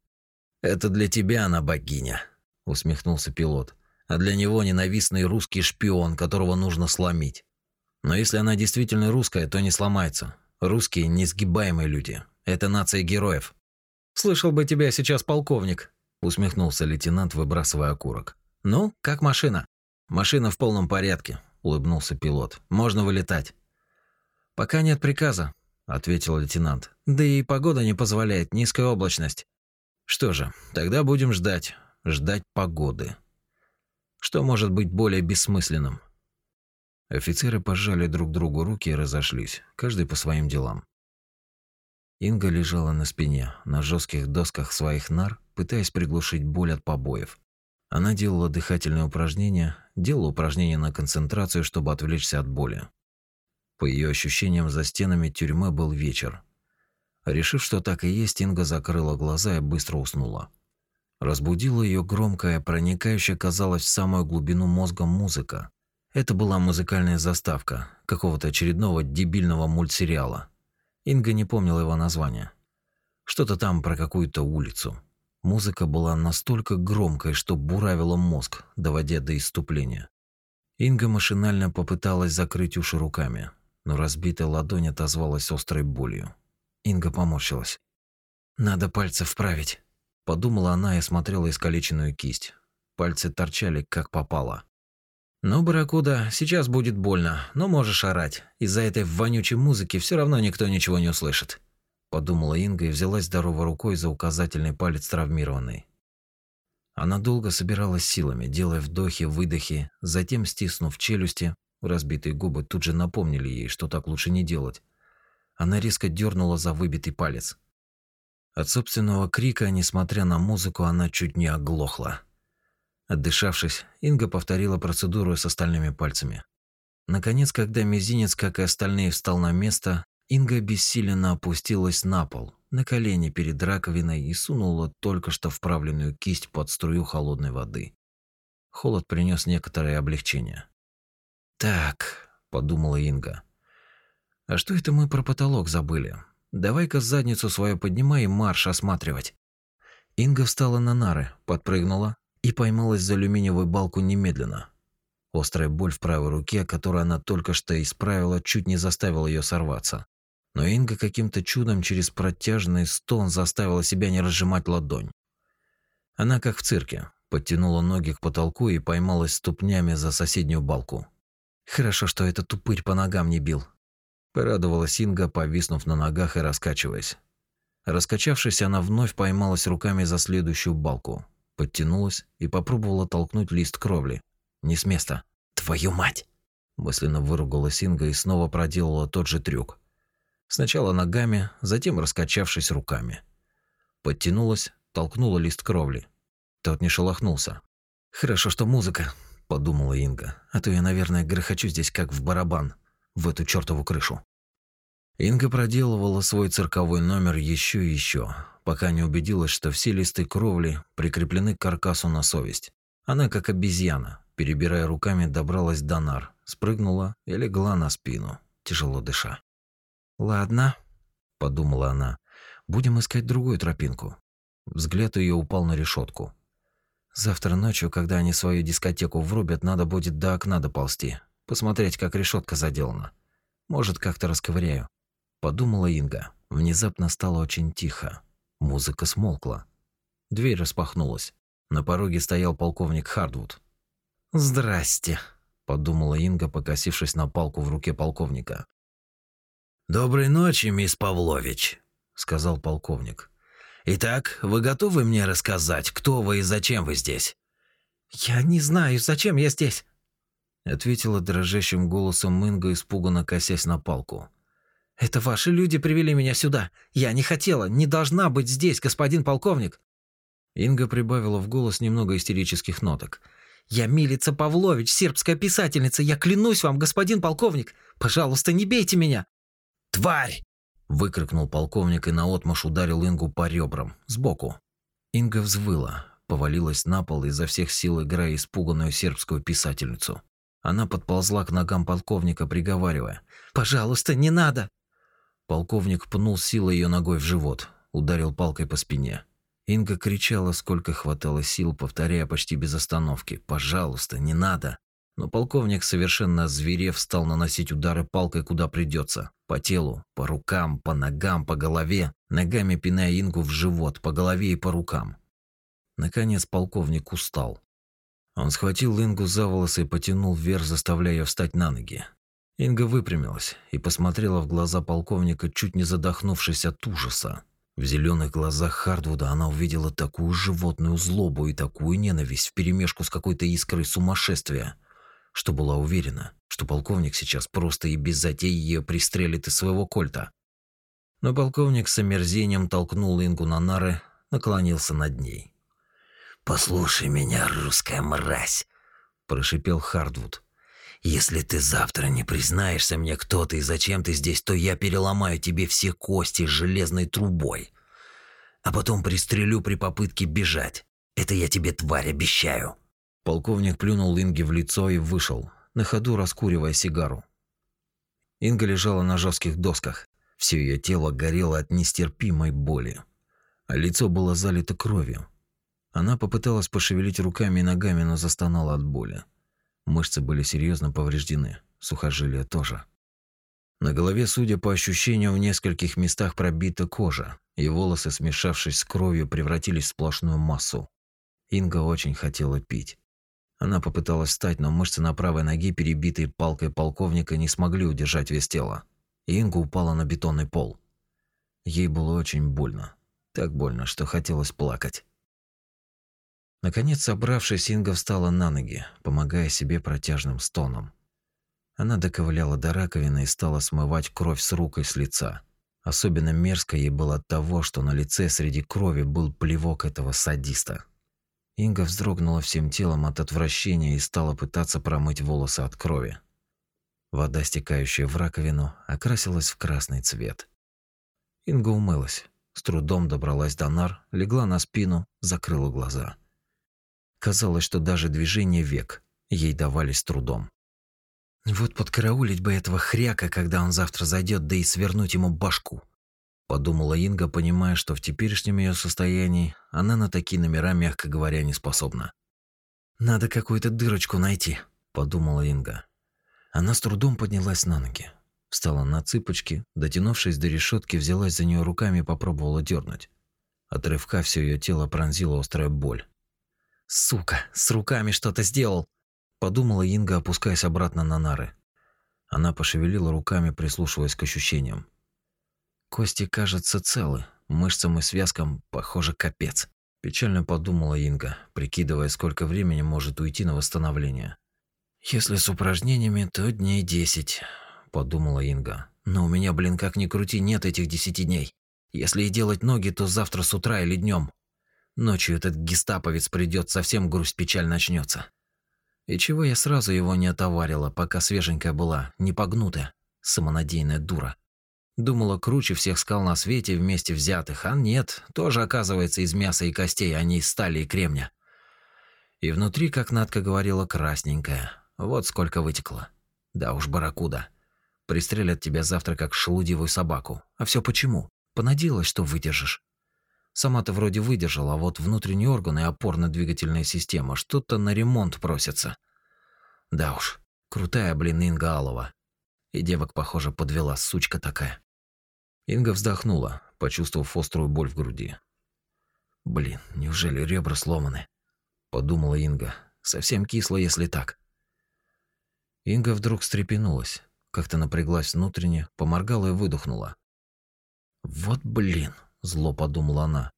Это для тебя она богиня, усмехнулся пилот. А для него ненавистный русский шпион, которого нужно сломить. Но если она действительно русская, то не сломается. Русские – несгибаемые люди. Это нация героев. «Слышал бы тебя сейчас полковник», – усмехнулся лейтенант, выбрасывая окурок. «Ну, как машина?» «Машина в полном порядке», – улыбнулся пилот. «Можно вылетать». «Пока нет приказа», – ответил лейтенант. «Да и погода не позволяет, низкая облачность». «Что же, тогда будем ждать. Ждать погоды. Что может быть более бессмысленным?» Офицеры пожали друг другу руки и разошлись, каждый по своим делам. Инга лежала на спине, на жестких досках своих нар, пытаясь приглушить боль от побоев. Она делала дыхательные упражнения, делала упражнения на концентрацию, чтобы отвлечься от боли. По ее ощущениям, за стенами тюрьмы был вечер. Решив, что так и есть, Инга закрыла глаза и быстро уснула. Разбудила ее громкая, проникающая, казалось, в самую глубину мозга музыка, это была музыкальная заставка какого-то очередного дебильного мультсериала. Инга не помнила его названия. Что-то там про какую-то улицу. Музыка была настолько громкой, что буравила мозг, доводя до иступления. Инга машинально попыталась закрыть уши руками, но разбитая ладонь отозвалась острой болью. Инга поморщилась. «Надо пальцы вправить», – подумала она и осмотрела искалеченную кисть. Пальцы торчали, как попало. «Ну, барракуда, сейчас будет больно, но можешь орать. Из-за этой вонючей музыки все равно никто ничего не услышит», – подумала Инга и взялась здоровой рукой за указательный палец травмированный. Она долго собиралась силами, делая вдохи-выдохи, затем, стиснув челюсти, разбитые губы тут же напомнили ей, что так лучше не делать. Она резко дернула за выбитый палец. От собственного крика, несмотря на музыку, она чуть не оглохла. Отдышавшись, Инга повторила процедуру с остальными пальцами. Наконец, когда мизинец, как и остальные, встал на место, Инга бессиленно опустилась на пол, на колени перед раковиной и сунула только что вправленную кисть под струю холодной воды. Холод принес некоторое облегчение. «Так», – подумала Инга, А что это мы про потолок забыли? Давай-ка задницу свою поднимай и марш осматривать. Инга встала на нары, подпрыгнула и поймалась за алюминиевую балку немедленно. Острая боль в правой руке, которую она только что исправила, чуть не заставила ее сорваться. Но Инга каким-то чудом через протяжный стон заставила себя не разжимать ладонь. Она как в цирке, подтянула ноги к потолку и поймалась ступнями за соседнюю балку. Хорошо, что этот тупырь по ногам не бил. Порадовалась Инга, повиснув на ногах и раскачиваясь. Раскачавшись, она вновь поймалась руками за следующую балку, подтянулась и попробовала толкнуть лист кровли. Не с места. «Твою мать!» Мысленно выругалась Инга и снова проделала тот же трюк. Сначала ногами, затем раскачавшись руками. Подтянулась, толкнула лист кровли. Тот не шелохнулся. «Хорошо, что музыка», – подумала Инга. «А то я, наверное, грохочу здесь как в барабан, в эту чертову крышу». Инга проделывала свой цирковой номер еще и еще, пока не убедилась, что все листы кровли прикреплены к каркасу на совесть. Она, как обезьяна, перебирая руками, добралась до нар, спрыгнула и легла на спину, тяжело дыша. «Ладно», – подумала она, – «будем искать другую тропинку». Взгляд ее упал на решетку. «Завтра ночью, когда они свою дискотеку врубят, надо будет до окна доползти, посмотреть, как решетка заделана. Может, как-то расковыряю». Подумала Инга. Внезапно стало очень тихо. Музыка смолкла. Дверь распахнулась. На пороге стоял полковник Хардвуд. «Здрасте», – подумала Инга, покосившись на палку в руке полковника. «Доброй ночи, мисс Павлович», – сказал полковник. «Итак, вы готовы мне рассказать, кто вы и зачем вы здесь?» «Я не знаю, зачем я здесь», – ответила дрожащим голосом Инга, испуганно косясь на палку. Это ваши люди привели меня сюда. Я не хотела, не должна быть здесь, господин полковник. Инга прибавила в голос немного истерических ноток. Я Милица Павлович, сербская писательница. Я клянусь вам, господин полковник. Пожалуйста, не бейте меня. Тварь! выкрикнул полковник и наотмашь ударил Ингу по ребрам сбоку. Инга взвыла, повалилась на пол изо всех сил играя испуганную сербскую писательницу. Она подползла к ногам полковника, приговаривая: "Пожалуйста, не надо". Полковник пнул силой ее ногой в живот, ударил палкой по спине. Инга кричала, сколько хватало сил, повторяя почти без остановки: "Пожалуйста, не надо". Но полковник, совершенно зверев, стал наносить удары палкой куда придется: по телу, по рукам, по ногам, по голове, ногами пиная Ингу в живот, по голове и по рукам. Наконец полковник устал. Он схватил Ингу за волосы и потянул вверх, заставляя ее встать на ноги. Инга выпрямилась и посмотрела в глаза полковника, чуть не задохнувшись от ужаса. В зеленых глазах Хардвуда она увидела такую животную злобу и такую ненависть вперемешку с какой-то искрой сумасшествия, что была уверена, что полковник сейчас просто и без затей ее пристрелит из своего кольта. Но полковник с омерзением толкнул Ингу на нары, наклонился над ней. «Послушай меня, русская мразь!» – прошипел Хардвуд. Если ты завтра не признаешься мне, кто ты и зачем ты здесь, то я переломаю тебе все кости железной трубой. А потом пристрелю при попытке бежать. Это я тебе, тварь, обещаю. Полковник плюнул Инге в лицо и вышел, на ходу раскуривая сигару. Инга лежала на жестких досках. Все ее тело горело от нестерпимой боли, а лицо было залито кровью. Она попыталась пошевелить руками и ногами, но застонала от боли. Мышцы были серьезно повреждены, сухожилия тоже. На голове, судя по ощущениям, в нескольких местах пробита кожа, и волосы, смешавшись с кровью, превратились в сплошную массу. Инга очень хотела пить. Она попыталась встать, но мышцы на правой ноге, перебитые палкой полковника, не смогли удержать вес тела. И Инга упала на бетонный пол. Ей было очень больно. Так больно, что хотелось плакать. Наконец, собравшись, Инга встала на ноги, помогая себе протяжным стоном. Она доковыляла до раковины и стала смывать кровь с рук и с лица. Особенно мерзко ей было от того, что на лице среди крови был плевок этого садиста. Инга вздрогнула всем телом от отвращения и стала пытаться промыть волосы от крови. Вода, стекающая в раковину, окрасилась в красный цвет. Инга умылась, с трудом добралась до нар, легла на спину, закрыла глаза. Казалось, что даже движения век ей давались трудом. Вот подкараулить бы этого хряка, когда он завтра зайдет, да и свернуть ему башку. Подумала Инга, понимая, что в теперешнем ее состоянии она на такие номера, мягко говоря, не способна. «Надо какую-то дырочку найти», – подумала Инга. Она с трудом поднялась на ноги. Встала на цыпочки, дотянувшись до решетки, взялась за нее руками и попробовала дернуть. От рывка все ее тело пронзила острая боль. «Сука, с руками что-то сделал!» подумала Инга, опускаясь обратно на нары. Она пошевелила руками, прислушиваясь к ощущениям. Кости, кажется, целы, мышцам и связкам, похоже, капец. Печально подумала Инга, прикидывая, сколько времени может уйти на восстановление. Если с упражнениями, то дней десять, подумала Инга. Но у меня, блин, как ни крути, нет этих десяти дней. Если и делать ноги, то завтра с утра или днем. Ночью этот гестаповец придет, совсем грусть печаль начнется. И чего я сразу его не отоварила, пока свеженькая была, не погнутая, самонадеянная дура. Думала, круче всех скал на свете вместе взятых, а нет, тоже оказывается из мяса и костей, а не из стали и кремня. И внутри, как Надка говорила, красненькая. Вот сколько вытекло. Да уж, барракуда. Пристрелят тебя завтра как шелудивую собаку. А все почему? Понадеялась, что выдержишь. Сама-то вроде выдержала, а вот внутренние органы и опорно-двигательная система что-то на ремонт просятся. Да уж, крутая, блин, Инга Алова. И девок, похоже, подвела, сучка такая. Инга вздохнула, почувствовав острую боль в груди. Блин, неужели ребра сломаны? Подумала Инга. Совсем кисло, если так. Инга вдруг встрепенулась, как-то напряглась внутренне, поморгала и выдохнула. Вот блин, зло подумала она.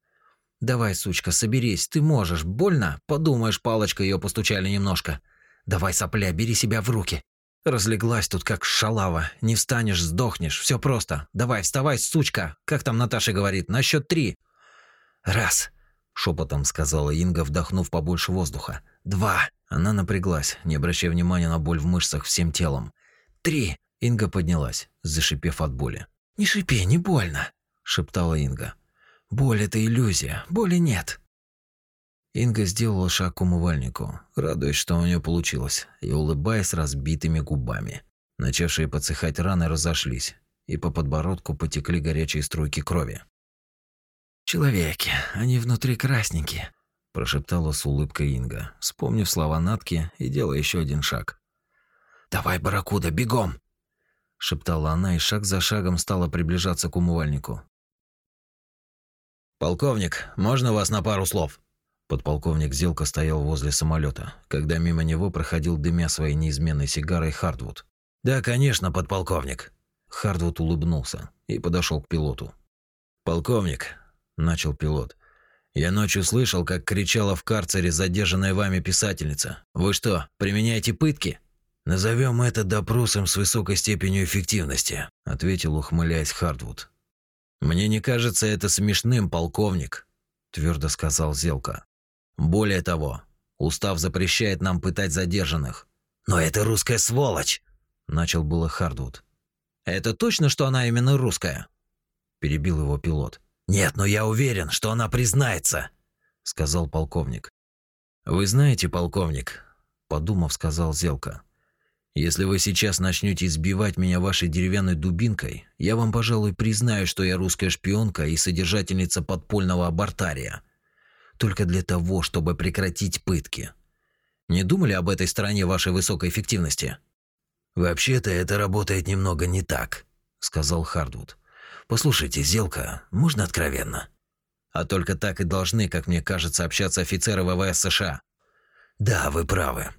Давай, сучка, соберись, ты можешь. Больно? Подумаешь, палочкой ее постучали немножко. Давай, сопля, бери себя в руки. Разлеглась тут как шалава. Не встанешь, сдохнешь. Все просто. Давай, вставай, сучка. Как там Наташа говорит, на счет три. Раз, шепотом сказала Инга, вдохнув побольше воздуха. Два. Она напряглась, не обращая внимания на боль в мышцах всем телом. Три. Инга поднялась, зашипев от боли. Не шипи, не больно шептала Инга. Боль это иллюзия, боли нет. Инга сделала шаг к умывальнику, радуясь, что у нее получилось, и улыбаясь разбитыми губами. Начавшие подсыхать раны разошлись, и по подбородку потекли горячие струйки крови. «Человеки, они внутри красненькие», – прошептала с улыбкой Инга, вспомнив слова Натки и делая еще один шаг. «Давай, барракуда, бегом!» – шептала она и шаг за шагом стала приближаться к умывальнику. «Полковник, можно вас на пару слов?» Подполковник Зелка стоял возле самолета, когда мимо него проходил дымя своей неизменной сигарой Хардвуд. «Да, конечно, подполковник». Хардвуд улыбнулся и подошел к пилоту. «Полковник», – начал пилот, – «я ночью слышал, как кричала в карцере задержанная вами писательница. Вы что, применяете пытки?» «Назовем это допросом с высокой степенью эффективности», – ответил, ухмыляясь Хардвуд. Мне не кажется это смешным, полковник, твердо сказал Зелка. Более того, устав запрещает нам пытать задержанных. Но это русская сволочь, начал было Хардвуд. Это точно, что она именно русская? перебил его пилот. Нет, но я уверен, что она признается, сказал полковник. Вы знаете, полковник, подумав, сказал Зелка. Если вы сейчас начнете избивать меня вашей деревянной дубинкой, я вам, пожалуй, признаю, что я русская шпионка и содержательница подпольного абортария. Только для того, чтобы прекратить пытки. Не думали об этой стороне вашей высокой эффективности? Вообще-то это работает немного не так, сказал Хардвуд. Послушайте, Зелка, можно откровенно? А только так и должны, как мне кажется, общаться офицеры ВВС США. Да, вы правы.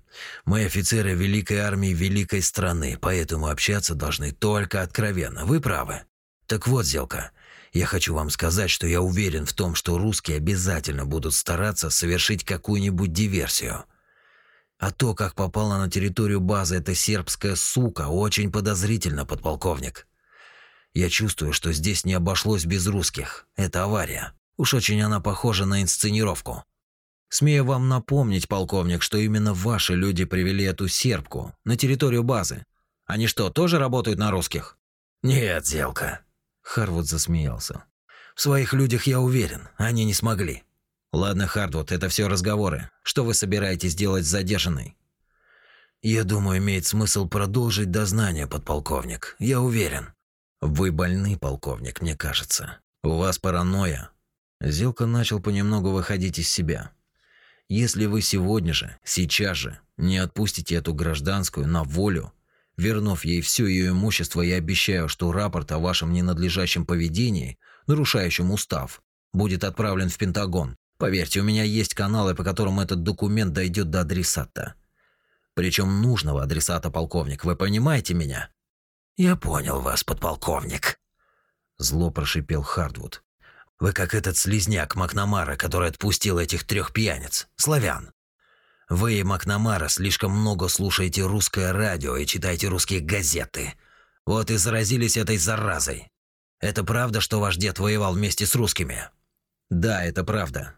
Мы офицеры великой армии великой страны, поэтому общаться должны только откровенно. Вы правы. Так вот, Зелка, я хочу вам сказать, что я уверен в том, что русские обязательно будут стараться совершить какую-нибудь диверсию. А то, как попала на территорию базы эта сербская сука, очень подозрительно, подполковник. Я чувствую, что здесь не обошлось без русских. Это авария. Уж очень она похожа на инсценировку. Смею вам напомнить, полковник, что именно ваши люди привели эту сербку на территорию базы. Они что, тоже работают на русских? Нет, Зелка. Харвуд засмеялся. В своих людях я уверен, они не смогли. Ладно, Хардвуд, это все разговоры. Что вы собираетесь делать с задержанной? Я думаю, имеет смысл продолжить дознание, подполковник. Я уверен. Вы больны, полковник, мне кажется. У вас паранойя. Зилка начал понемногу выходить из себя. Если вы сегодня же, сейчас же, не отпустите эту гражданскую на волю, вернув ей все ее имущество, я обещаю, что рапорт о вашем ненадлежащем поведении, нарушающем устав, будет отправлен в Пентагон. Поверьте, у меня есть каналы, по которым этот документ дойдет до адресата. Причем нужного адресата, полковник. Вы понимаете меня? Я понял вас, подполковник. Зло прошипел Хардвуд. Вы как этот слизняк Макнамара, который отпустил этих трех пьяниц, славян. Вы Макнамара слишком много слушаете русское радио и читаете русские газеты. Вот и заразились этой заразой. Это правда, что ваш дед воевал вместе с русскими? Да, это правда.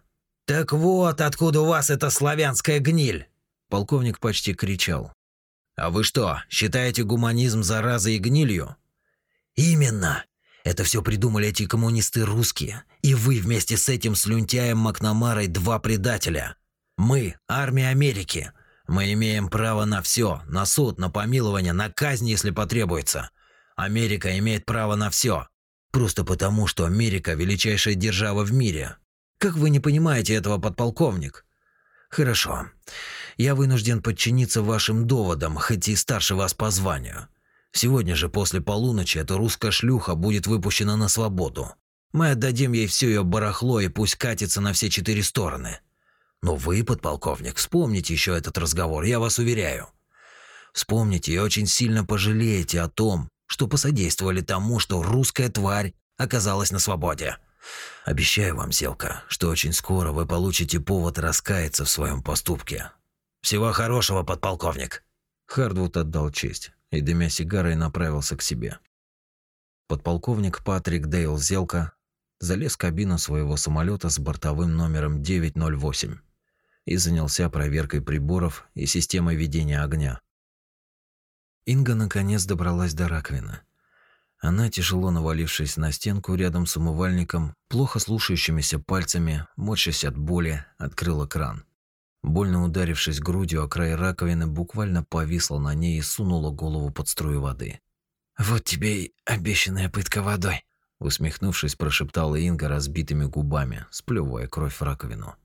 Так вот, откуда у вас эта славянская гниль? Полковник почти кричал. А вы что, считаете гуманизм заразой и гнилью? Именно. Это все придумали эти коммунисты русские. И вы вместе с этим слюнтяем Макнамарой два предателя. Мы – армия Америки. Мы имеем право на все, на суд, на помилование, на казнь, если потребуется. Америка имеет право на все. Просто потому, что Америка – величайшая держава в мире. Как вы не понимаете этого, подполковник? Хорошо. Я вынужден подчиниться вашим доводам, хоть и старше вас по званию. Сегодня же после полуночи эта русская шлюха будет выпущена на свободу. Мы отдадим ей все ее барахло и пусть катится на все четыре стороны. Но вы, подполковник, вспомните еще этот разговор, я вас уверяю. Вспомните и очень сильно пожалеете о том, что посодействовали тому, что русская тварь оказалась на свободе. Обещаю вам, Селка, что очень скоро вы получите повод раскаяться в своем поступке. Всего хорошего, подполковник. Хардвуд отдал честь и, дымя сигарой, направился к себе. Подполковник Патрик Дейл Зелка залез в кабину своего самолета с бортовым номером 908 и занялся проверкой приборов и системой ведения огня. Инга наконец добралась до раковины. Она, тяжело навалившись на стенку рядом с умывальником, плохо слушающимися пальцами, морщась от боли, открыла кран. Больно ударившись грудью о край раковины, буквально повисла на ней и сунула голову под струю воды. «Вот тебе и обещанная пытка водой», усмехнувшись, прошептала Инга разбитыми губами, сплевывая кровь в раковину.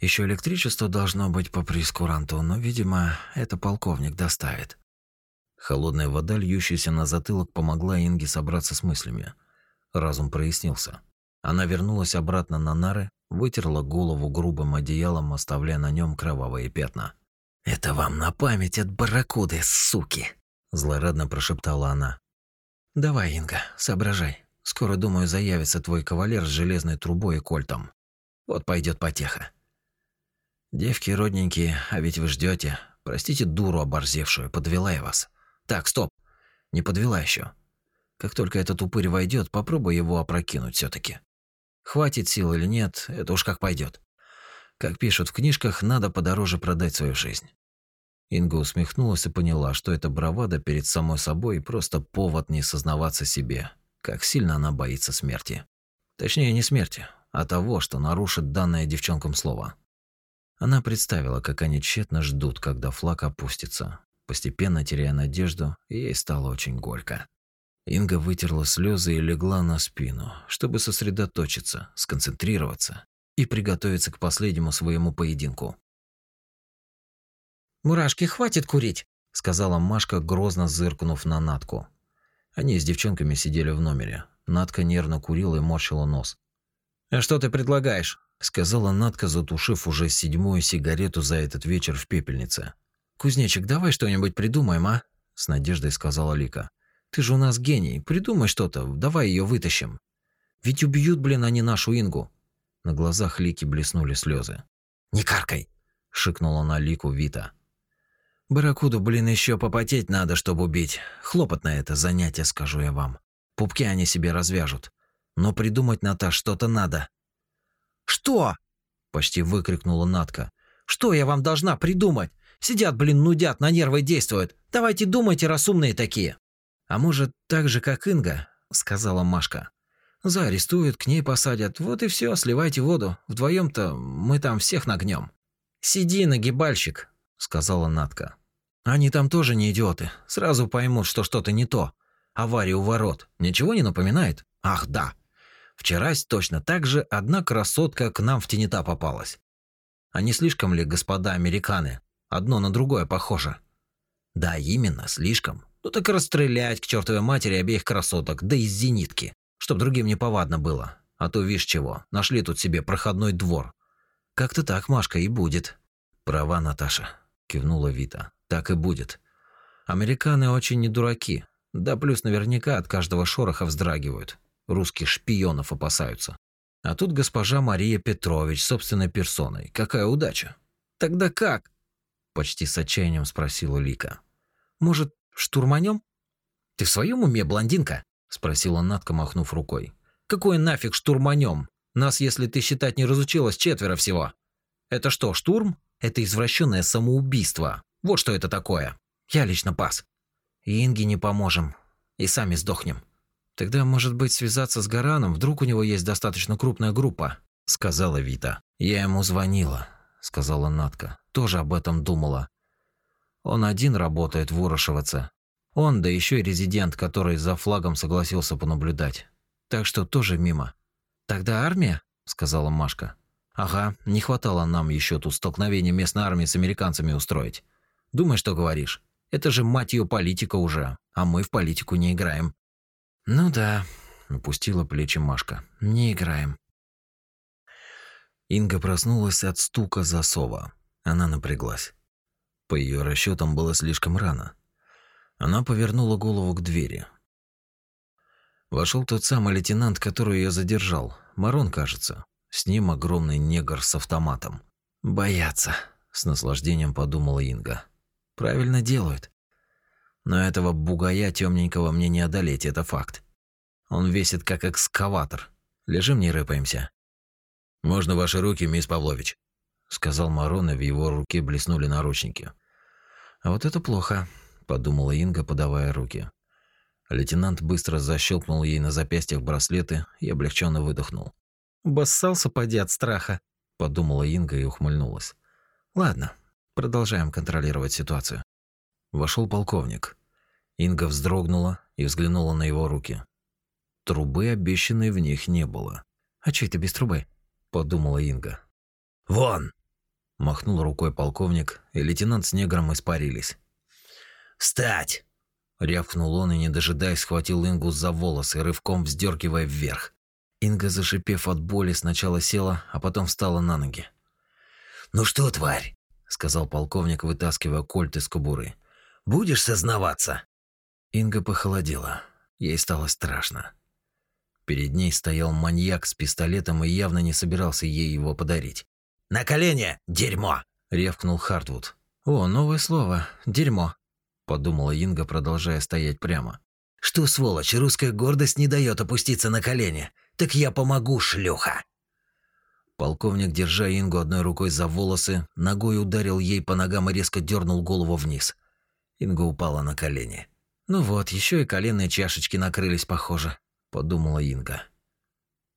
Еще электричество должно быть по прескуранту, но, видимо, это полковник доставит. Холодная вода, льющаяся на затылок, помогла Инге собраться с мыслями. Разум прояснился. Она вернулась обратно на нары, вытерла голову грубым одеялом, оставляя на нем кровавые пятна. «Это вам на память от барракуды, суки!» Злорадно прошептала она. «Давай, Инга, соображай. Скоро, думаю, заявится твой кавалер с железной трубой и кольтом. Вот пойдет потеха». «Девки родненькие, а ведь вы ждете. Простите дуру оборзевшую, подвела я вас. Так, стоп. Не подвела еще. Как только этот упырь войдет, попробуй его опрокинуть все таки Хватит сил или нет, это уж как пойдет. Как пишут в книжках, надо подороже продать свою жизнь. Инга усмехнулась и поняла, что это бравада перед самой собой просто повод не сознаваться себе, как сильно она боится смерти. Точнее, не смерти, а того, что нарушит данное девчонкам слово. Она представила, как они тщетно ждут, когда флаг опустится, постепенно теряя надежду, ей стало очень горько. Инга вытерла слезы и легла на спину, чтобы сосредоточиться, сконцентрироваться и приготовиться к последнему своему поединку. «Мурашки, хватит курить!» – сказала Машка, грозно зыркнув на Натку. Они с девчонками сидели в номере. Натка нервно курила и морщила нос. «А что ты предлагаешь?» – сказала Натка, затушив уже седьмую сигарету за этот вечер в пепельнице. «Кузнечик, давай что-нибудь придумаем, а?» – с надеждой сказала Лика. Ты же у нас гений, придумай что-то, давай ее вытащим. Ведь убьют, блин, они нашу Ингу. На глазах Лики блеснули слезы. Не каркай, шикнула на Лику Вита. Барракуду, блин, еще попотеть надо, чтобы убить. Хлопотное это занятие, скажу я вам. Пупки они себе развяжут. Но придумать, Наташ, что-то надо. Что? почти выкрикнула Натка. Что я вам должна придумать? Сидят, блин, нудят, на нервы действуют. Давайте думайте, разумные такие. «А может, так же, как Инга?» – сказала Машка. «Заарестуют, к ней посадят. Вот и все, сливайте воду. Вдвоем-то мы там всех нагнем». «Сиди, нагибальщик», – сказала Натка. Они там тоже не идиоты. Сразу поймут, что что-то не то. Авария у ворот. Ничего не напоминает? Ах, да. Вчерась точно так же одна красотка к нам в тенета попалась. Не слишком ли, господа американы, одно на другое похоже? Да, именно, слишком. Ну так расстрелять к чертовой матери обеих красоток, да из зенитки, чтоб другим не повадно было. А то вишь чего, нашли тут себе проходной двор. Как-то так, Машка, и будет. Права, Наташа, кивнула Вита. Так и будет. Американы очень не дураки. Да плюс наверняка от каждого шороха вздрагивают. Русских шпионов опасаются. А тут госпожа Мария Петрович собственной персоной. Какая удача. Тогда как? Почти с отчаянием спросила Лика. Может, штурманем? Ты в своем уме, блондинка? Спросила Натка, махнув рукой. Какой нафиг штурманем? Нас, если ты считать не разучилась, четверо всего. Это что, штурм? Это извращенное самоубийство. Вот что это такое. Я лично пас. И Инге не поможем. И сами сдохнем. Тогда, может быть, связаться с Гараном, вдруг у него есть достаточно крупная группа, сказала Вита. Я ему звонила, сказала Натка. Тоже об этом думала. Он один работает в Ворошевце. Он, да еще и резидент, который за флагом согласился понаблюдать. Так что тоже мимо. Тогда армия, сказала Машка. Ага, не хватало нам еще тут столкновение местной армии с американцами устроить. Думай, что говоришь. Это же, мать ее, политика уже, а мы в политику не играем». «Ну да», — опустила плечи Машка. «Не играем». Инга проснулась от стука засова. Она напряглась. По ее расчетам было слишком рано. Она повернула голову к двери. Вошел тот самый лейтенант, который ее задержал. Марон, кажется. С ним огромный негр с автоматом. «Боятся», — с наслаждением подумала Инга. Правильно делают. Но этого бугая темненького мне не одолеть, это факт. Он весит как экскаватор. Лежим, не рыпаемся. Можно ваши руки, мисс Павлович, сказал Марон, и в его руке блеснули наручники. А вот это плохо, подумала Инга, подавая руки. Лейтенант быстро защелкнул ей на запястьях браслеты и облегченно выдохнул. «Боссался, поди от страха», – подумала Инга и ухмыльнулась. «Ладно, Продолжаем контролировать ситуацию. Вошел полковник. Инга вздрогнула и взглянула на его руки. Трубы, обещанной в них, не было. «А чё это без трубы?» – подумала Инга. «Вон!» – махнул рукой полковник, и лейтенант с негром испарились. «Встать!» – рявкнул он и, не дожидаясь, схватил Ингу за волосы, рывком вздергивая вверх. Инга, зашипев от боли, сначала села, а потом встала на ноги. «Ну что, тварь, сказал полковник, вытаскивая кольт из кобуры. Будешь сознаваться? Инга похолодела. Ей стало страшно. Перед ней стоял маньяк с пистолетом и явно не собирался ей его подарить. «На колени, дерьмо!» – рявкнул Хартвуд. «О, новое слово. Дерьмо», – подумала Инга, продолжая стоять прямо. «Что, сволочь, русская гордость не дает опуститься на колени? Так я помогу, шлюха!» Полковник, держа Ингу одной рукой за волосы, ногой ударил ей по ногам и резко дернул голову вниз. Инга упала на колени. «Ну вот, еще и коленные чашечки накрылись, похоже», – подумала Инга.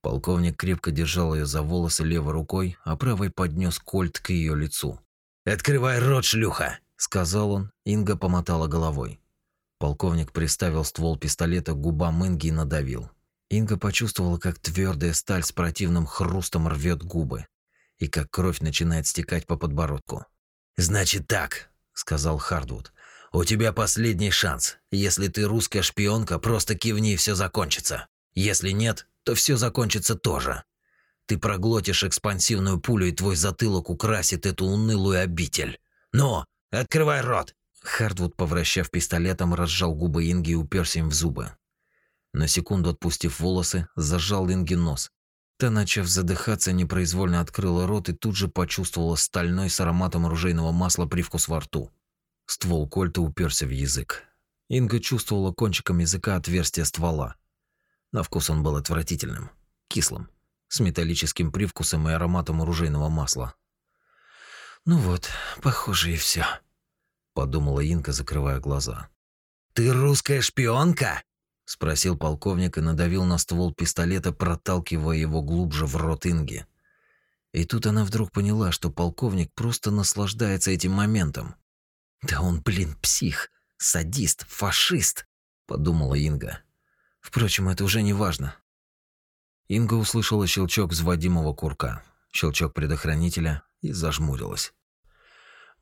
Полковник крепко держал ее за волосы левой рукой, а правой поднес кольт к ее лицу. «Открывай рот, шлюха!» – сказал он. Инга помотала головой. Полковник приставил ствол пистолета к губам Инги и надавил. Инга почувствовала, как твердая сталь с противным хрустом рвет губы и как кровь начинает стекать по подбородку. «Значит так», — сказал Хардвуд. «У тебя последний шанс. Если ты русская шпионка, просто кивни, и все закончится. Если нет, то все закончится тоже. Ты проглотишь экспансивную пулю, и твой затылок украсит эту унылую обитель. Ну, открывай рот!» Хардвуд, повращав пистолетом, разжал губы Инги и уперся им в зубы. На секунду отпустив волосы, зажал Инги нос. Та, начав задыхаться, непроизвольно открыла рот и тут же почувствовала стальной с ароматом оружейного масла привкус во рту. Ствол кольта уперся в язык. Инга чувствовала кончиком языка отверстие ствола. На вкус он был отвратительным, кислым, с металлическим привкусом и ароматом оружейного масла. «Ну вот, похоже и все, подумала Инка, закрывая глаза. «Ты русская шпионка?» спросил полковник и надавил на ствол пистолета, проталкивая его глубже в рот Инги. И тут она вдруг поняла, что полковник просто наслаждается этим моментом. Да он, блин, псих, садист, фашист, подумала Инга. Впрочем, это уже не важно. Инга услышала щелчок взводимого курка, щелчок предохранителя и зажмурилась.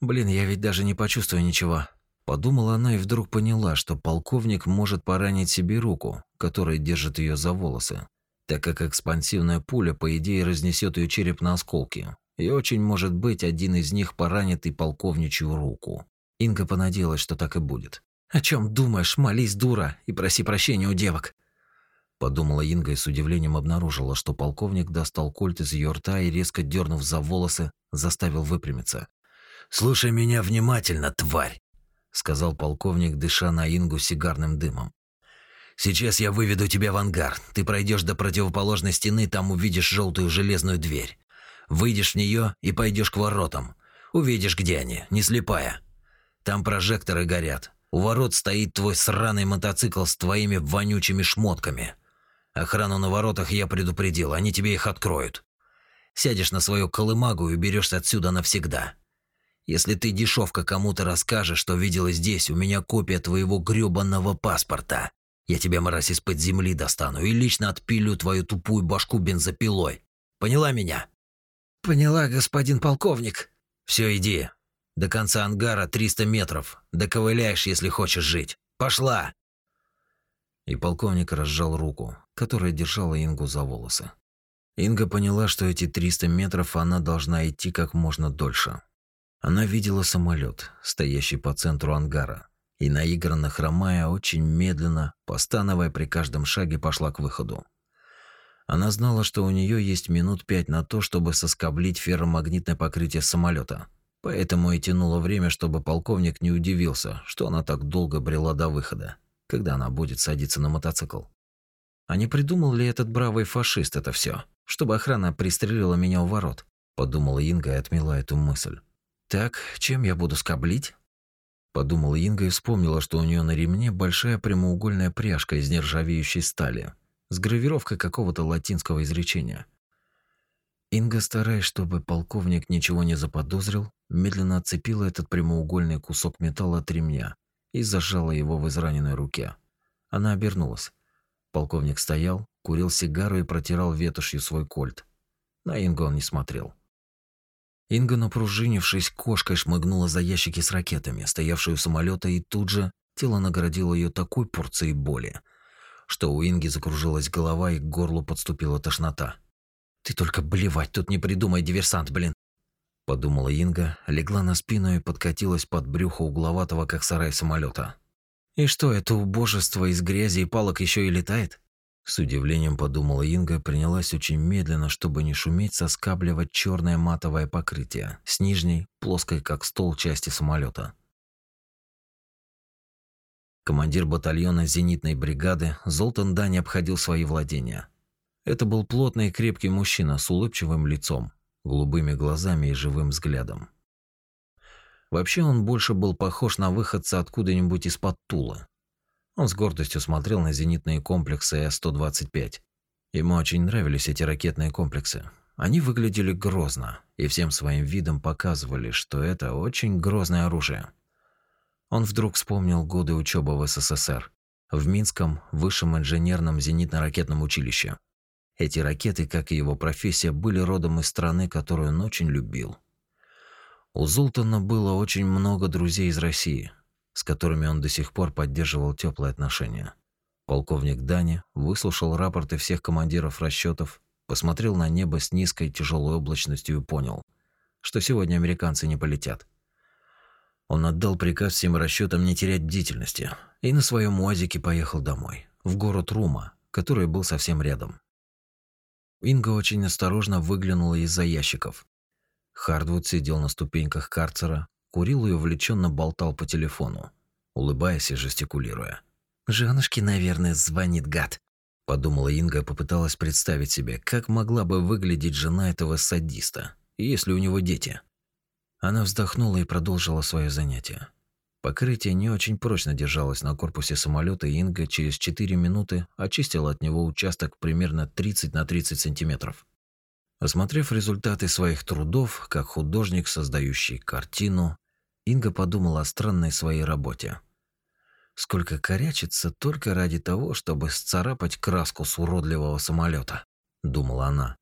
Блин, я ведь даже не почувствую ничего. Подумала она и вдруг поняла, что полковник может поранить себе руку, которая держит ее за волосы, так как экспансивная пуля, по идее, разнесет ее череп на осколки, и очень может быть один из них поранит и полковничью руку. Инга понадеялась, что так и будет. «О чем думаешь? Молись, дура, и проси прощения у девок!» Подумала Инга и с удивлением обнаружила, что полковник достал кольт из ее рта и, резко дернув за волосы, заставил выпрямиться. «Слушай меня внимательно, тварь!» сказал полковник, дыша на Ингу сигарным дымом. Сейчас я выведу тебя в ангар. Ты пройдешь до противоположной стены, там увидишь желтую железную дверь. Выйдешь в нее и пойдешь к воротам. Увидишь, где они, не слепая. Там прожекторы горят. У ворот стоит твой сраный мотоцикл с твоими вонючими шмотками. Охрану на воротах я предупредил, они тебе их откроют. Сядешь на свою колымагу и уберешься отсюда навсегда. Если ты дешевка кому-то расскажешь, что видела здесь, у меня копия твоего грёбаного паспорта. Я тебя, мразь, из-под земли достану и лично отпилю твою тупую башку бензопилой. Поняла меня? Поняла, господин полковник. Все, иди. До конца ангара 300 метров. Доковыляешь, если хочешь жить. Пошла. И полковник разжал руку, которая держала Ингу за волосы. Инга поняла, что эти 300 метров она должна идти как можно дольше. Она видела самолет, стоящий по центру ангара, и наигранно хромая, очень медленно, постановая при каждом шаге, пошла к выходу. Она знала, что у нее есть минут пять на то, чтобы соскоблить ферромагнитное покрытие самолета, поэтому и тянуло время, чтобы полковник не удивился, что она так долго брела до выхода, когда она будет садиться на мотоцикл. А не придумал ли этот бравый фашист это все, чтобы охрана пристрелила меня у ворот? Подумала Инга и отмела эту мысль. Так, чем я буду скоблить? Подумала Инга и вспомнила, что у нее на ремне большая прямоугольная пряжка из нержавеющей стали с гравировкой какого-то латинского изречения. Инга, стараясь, чтобы полковник ничего не заподозрил, медленно отцепила этот прямоугольный кусок металла от ремня и зажала его в израненной руке. Она обернулась. Полковник стоял, курил сигару и протирал ветошью свой кольт. На Ингу он не смотрел. Инга, напружинившись, кошкой шмыгнула за ящики с ракетами, стоявшие у самолета, и тут же тело наградило ее такой порцией боли, что у Инги закружилась голова и к горлу подступила тошнота. «Ты только блевать тут не придумай, диверсант, блин!» Подумала Инга, легла на спину и подкатилась под брюхо угловатого, как сарай самолета. «И что, это убожество из грязи и палок еще и летает?» С удивлением подумала Инга, принялась очень медленно, чтобы не шуметь, соскабливать черное матовое покрытие с нижней, плоской как стол части самолета. Командир батальона зенитной бригады Золтан Дани обходил свои владения. Это был плотный и крепкий мужчина с улыбчивым лицом, голубыми глазами и живым взглядом. Вообще он больше был похож на выходца откуда-нибудь из-под Тула, он с гордостью смотрел на зенитные комплексы С-125. Ему очень нравились эти ракетные комплексы. Они выглядели грозно и всем своим видом показывали, что это очень грозное оружие. Он вдруг вспомнил годы учебы в СССР, в Минском высшем инженерном зенитно-ракетном училище. Эти ракеты, как и его профессия, были родом из страны, которую он очень любил. У Зултана было очень много друзей из России – с которыми он до сих пор поддерживал теплые отношения. Полковник Дани выслушал рапорты всех командиров расчетов, посмотрел на небо с низкой тяжелой облачностью и понял, что сегодня американцы не полетят. Он отдал приказ всем расчетам не терять бдительности и на своем УАЗике поехал домой, в город Рума, который был совсем рядом. Инга очень осторожно выглянула из-за ящиков. Хардвуд сидел на ступеньках карцера, курил и увлеченно болтал по телефону, улыбаясь и жестикулируя. «Женушке, наверное, звонит гад», – подумала Инга и попыталась представить себе, как могла бы выглядеть жена этого садиста, если у него дети. Она вздохнула и продолжила свое занятие. Покрытие не очень прочно держалось на корпусе самолета, и Инга через 4 минуты очистила от него участок примерно 30 на 30 сантиметров. Осмотрев результаты своих трудов, как художник, создающий картину, Инга подумала о странной своей работе. Сколько корячится только ради того, чтобы сцарапать краску с уродливого самолета, думала она.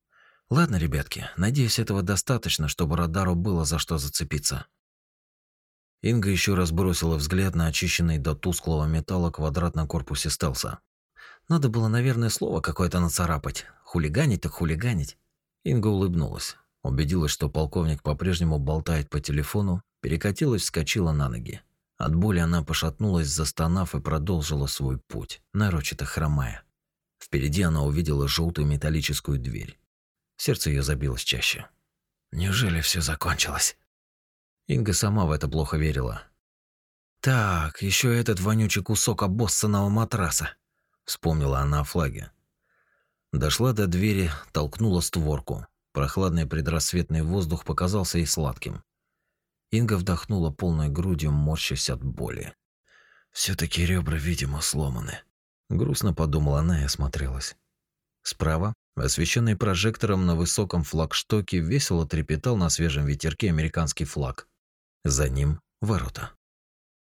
Ладно, ребятки, надеюсь, этого достаточно, чтобы радару было за что зацепиться. Инга еще раз бросила взгляд на очищенный до тусклого металла квадрат на корпусе стелса. Надо было, наверное, слово какое-то нацарапать. Хулиганить так хулиганить. Инга улыбнулась. Убедилась, что полковник по-прежнему болтает по телефону, перекатилась, вскочила на ноги. От боли она пошатнулась, застонав и продолжила свой путь, нарочито хромая. Впереди она увидела желтую металлическую дверь. Сердце ее забилось чаще. Неужели все закончилось? Инга сама в это плохо верила. Так, еще этот вонючий кусок обоссанного матраса. Вспомнила она о флаге. Дошла до двери, толкнула створку. Прохладный предрассветный воздух показался ей сладким. Инга вдохнула полной грудью, морщась от боли. все таки ребра, видимо, сломаны. Грустно подумала она и осмотрелась. Справа, освещенный прожектором на высоком флагштоке, весело трепетал на свежем ветерке американский флаг. За ним ворота.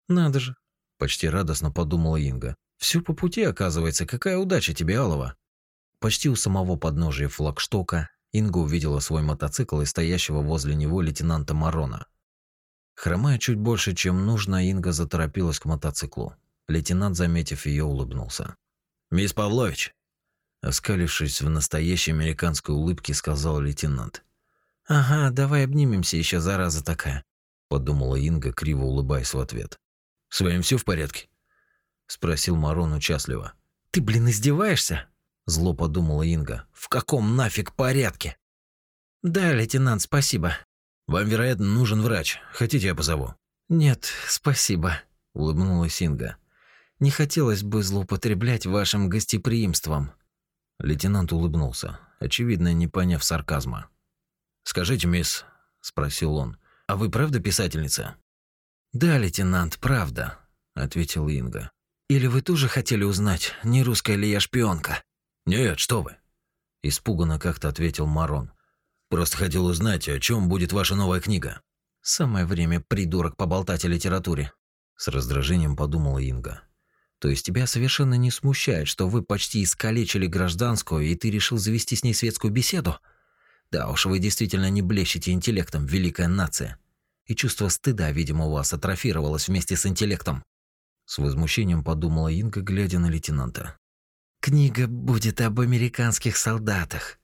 «Надо же!» – почти радостно подумала Инга. «Все по пути, оказывается, какая удача тебе, Алова!» Почти у самого подножия флагштока Инга увидела свой мотоцикл и стоящего возле него лейтенанта Марона. Хромая чуть больше, чем нужно, Инга заторопилась к мотоциклу. Лейтенант, заметив ее, улыбнулся. «Мисс Павлович!» Оскалившись в настоящей американской улыбке, сказал лейтенант. «Ага, давай обнимемся еще, зараза такая», – подумала Инга, криво улыбаясь в ответ. «С вами все в порядке?» – спросил Марон участливо. «Ты, блин, издеваешься?» – зло подумала Инга. «В каком нафиг порядке?» «Да, лейтенант, спасибо», вам, вероятно, нужен врач. Хотите, я позову? Нет, спасибо, улыбнулась Инга. Не хотелось бы злоупотреблять вашим гостеприимством. Лейтенант улыбнулся, очевидно, не поняв сарказма. Скажите, мисс, спросил он, а вы правда писательница? Да, лейтенант, правда, ответила Инга. Или вы тоже хотели узнать, не русская ли я шпионка? Нет, что вы? Испуганно как-то ответил Марон. Просто хотел узнать, о чем будет ваша новая книга. Самое время, придурок, поболтать о литературе. С раздражением подумала Инга. То есть тебя совершенно не смущает, что вы почти искалечили гражданскую, и ты решил завести с ней светскую беседу? Да уж, вы действительно не блещете интеллектом, великая нация. И чувство стыда, видимо, у вас атрофировалось вместе с интеллектом. С возмущением подумала Инга, глядя на лейтенанта. Книга будет об американских солдатах,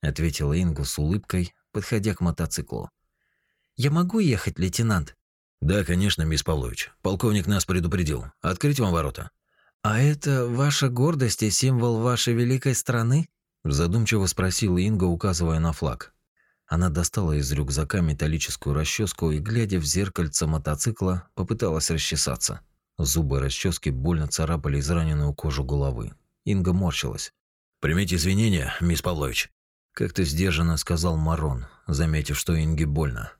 ответила Инга с улыбкой, подходя к мотоциклу. Я могу ехать, лейтенант? Да, конечно, мисс Павлович. Полковник нас предупредил. Открыть вам ворота. А это ваша гордость и символ вашей великой страны? Задумчиво спросила Инга, указывая на флаг. Она достала из рюкзака металлическую расческу и, глядя в зеркальце мотоцикла, попыталась расчесаться. Зубы расчески больно царапали израненную кожу головы. Инга морщилась. «Примите извинения, мисс Павлович», как-то сдержанно сказал Марон, заметив, что Инге больно.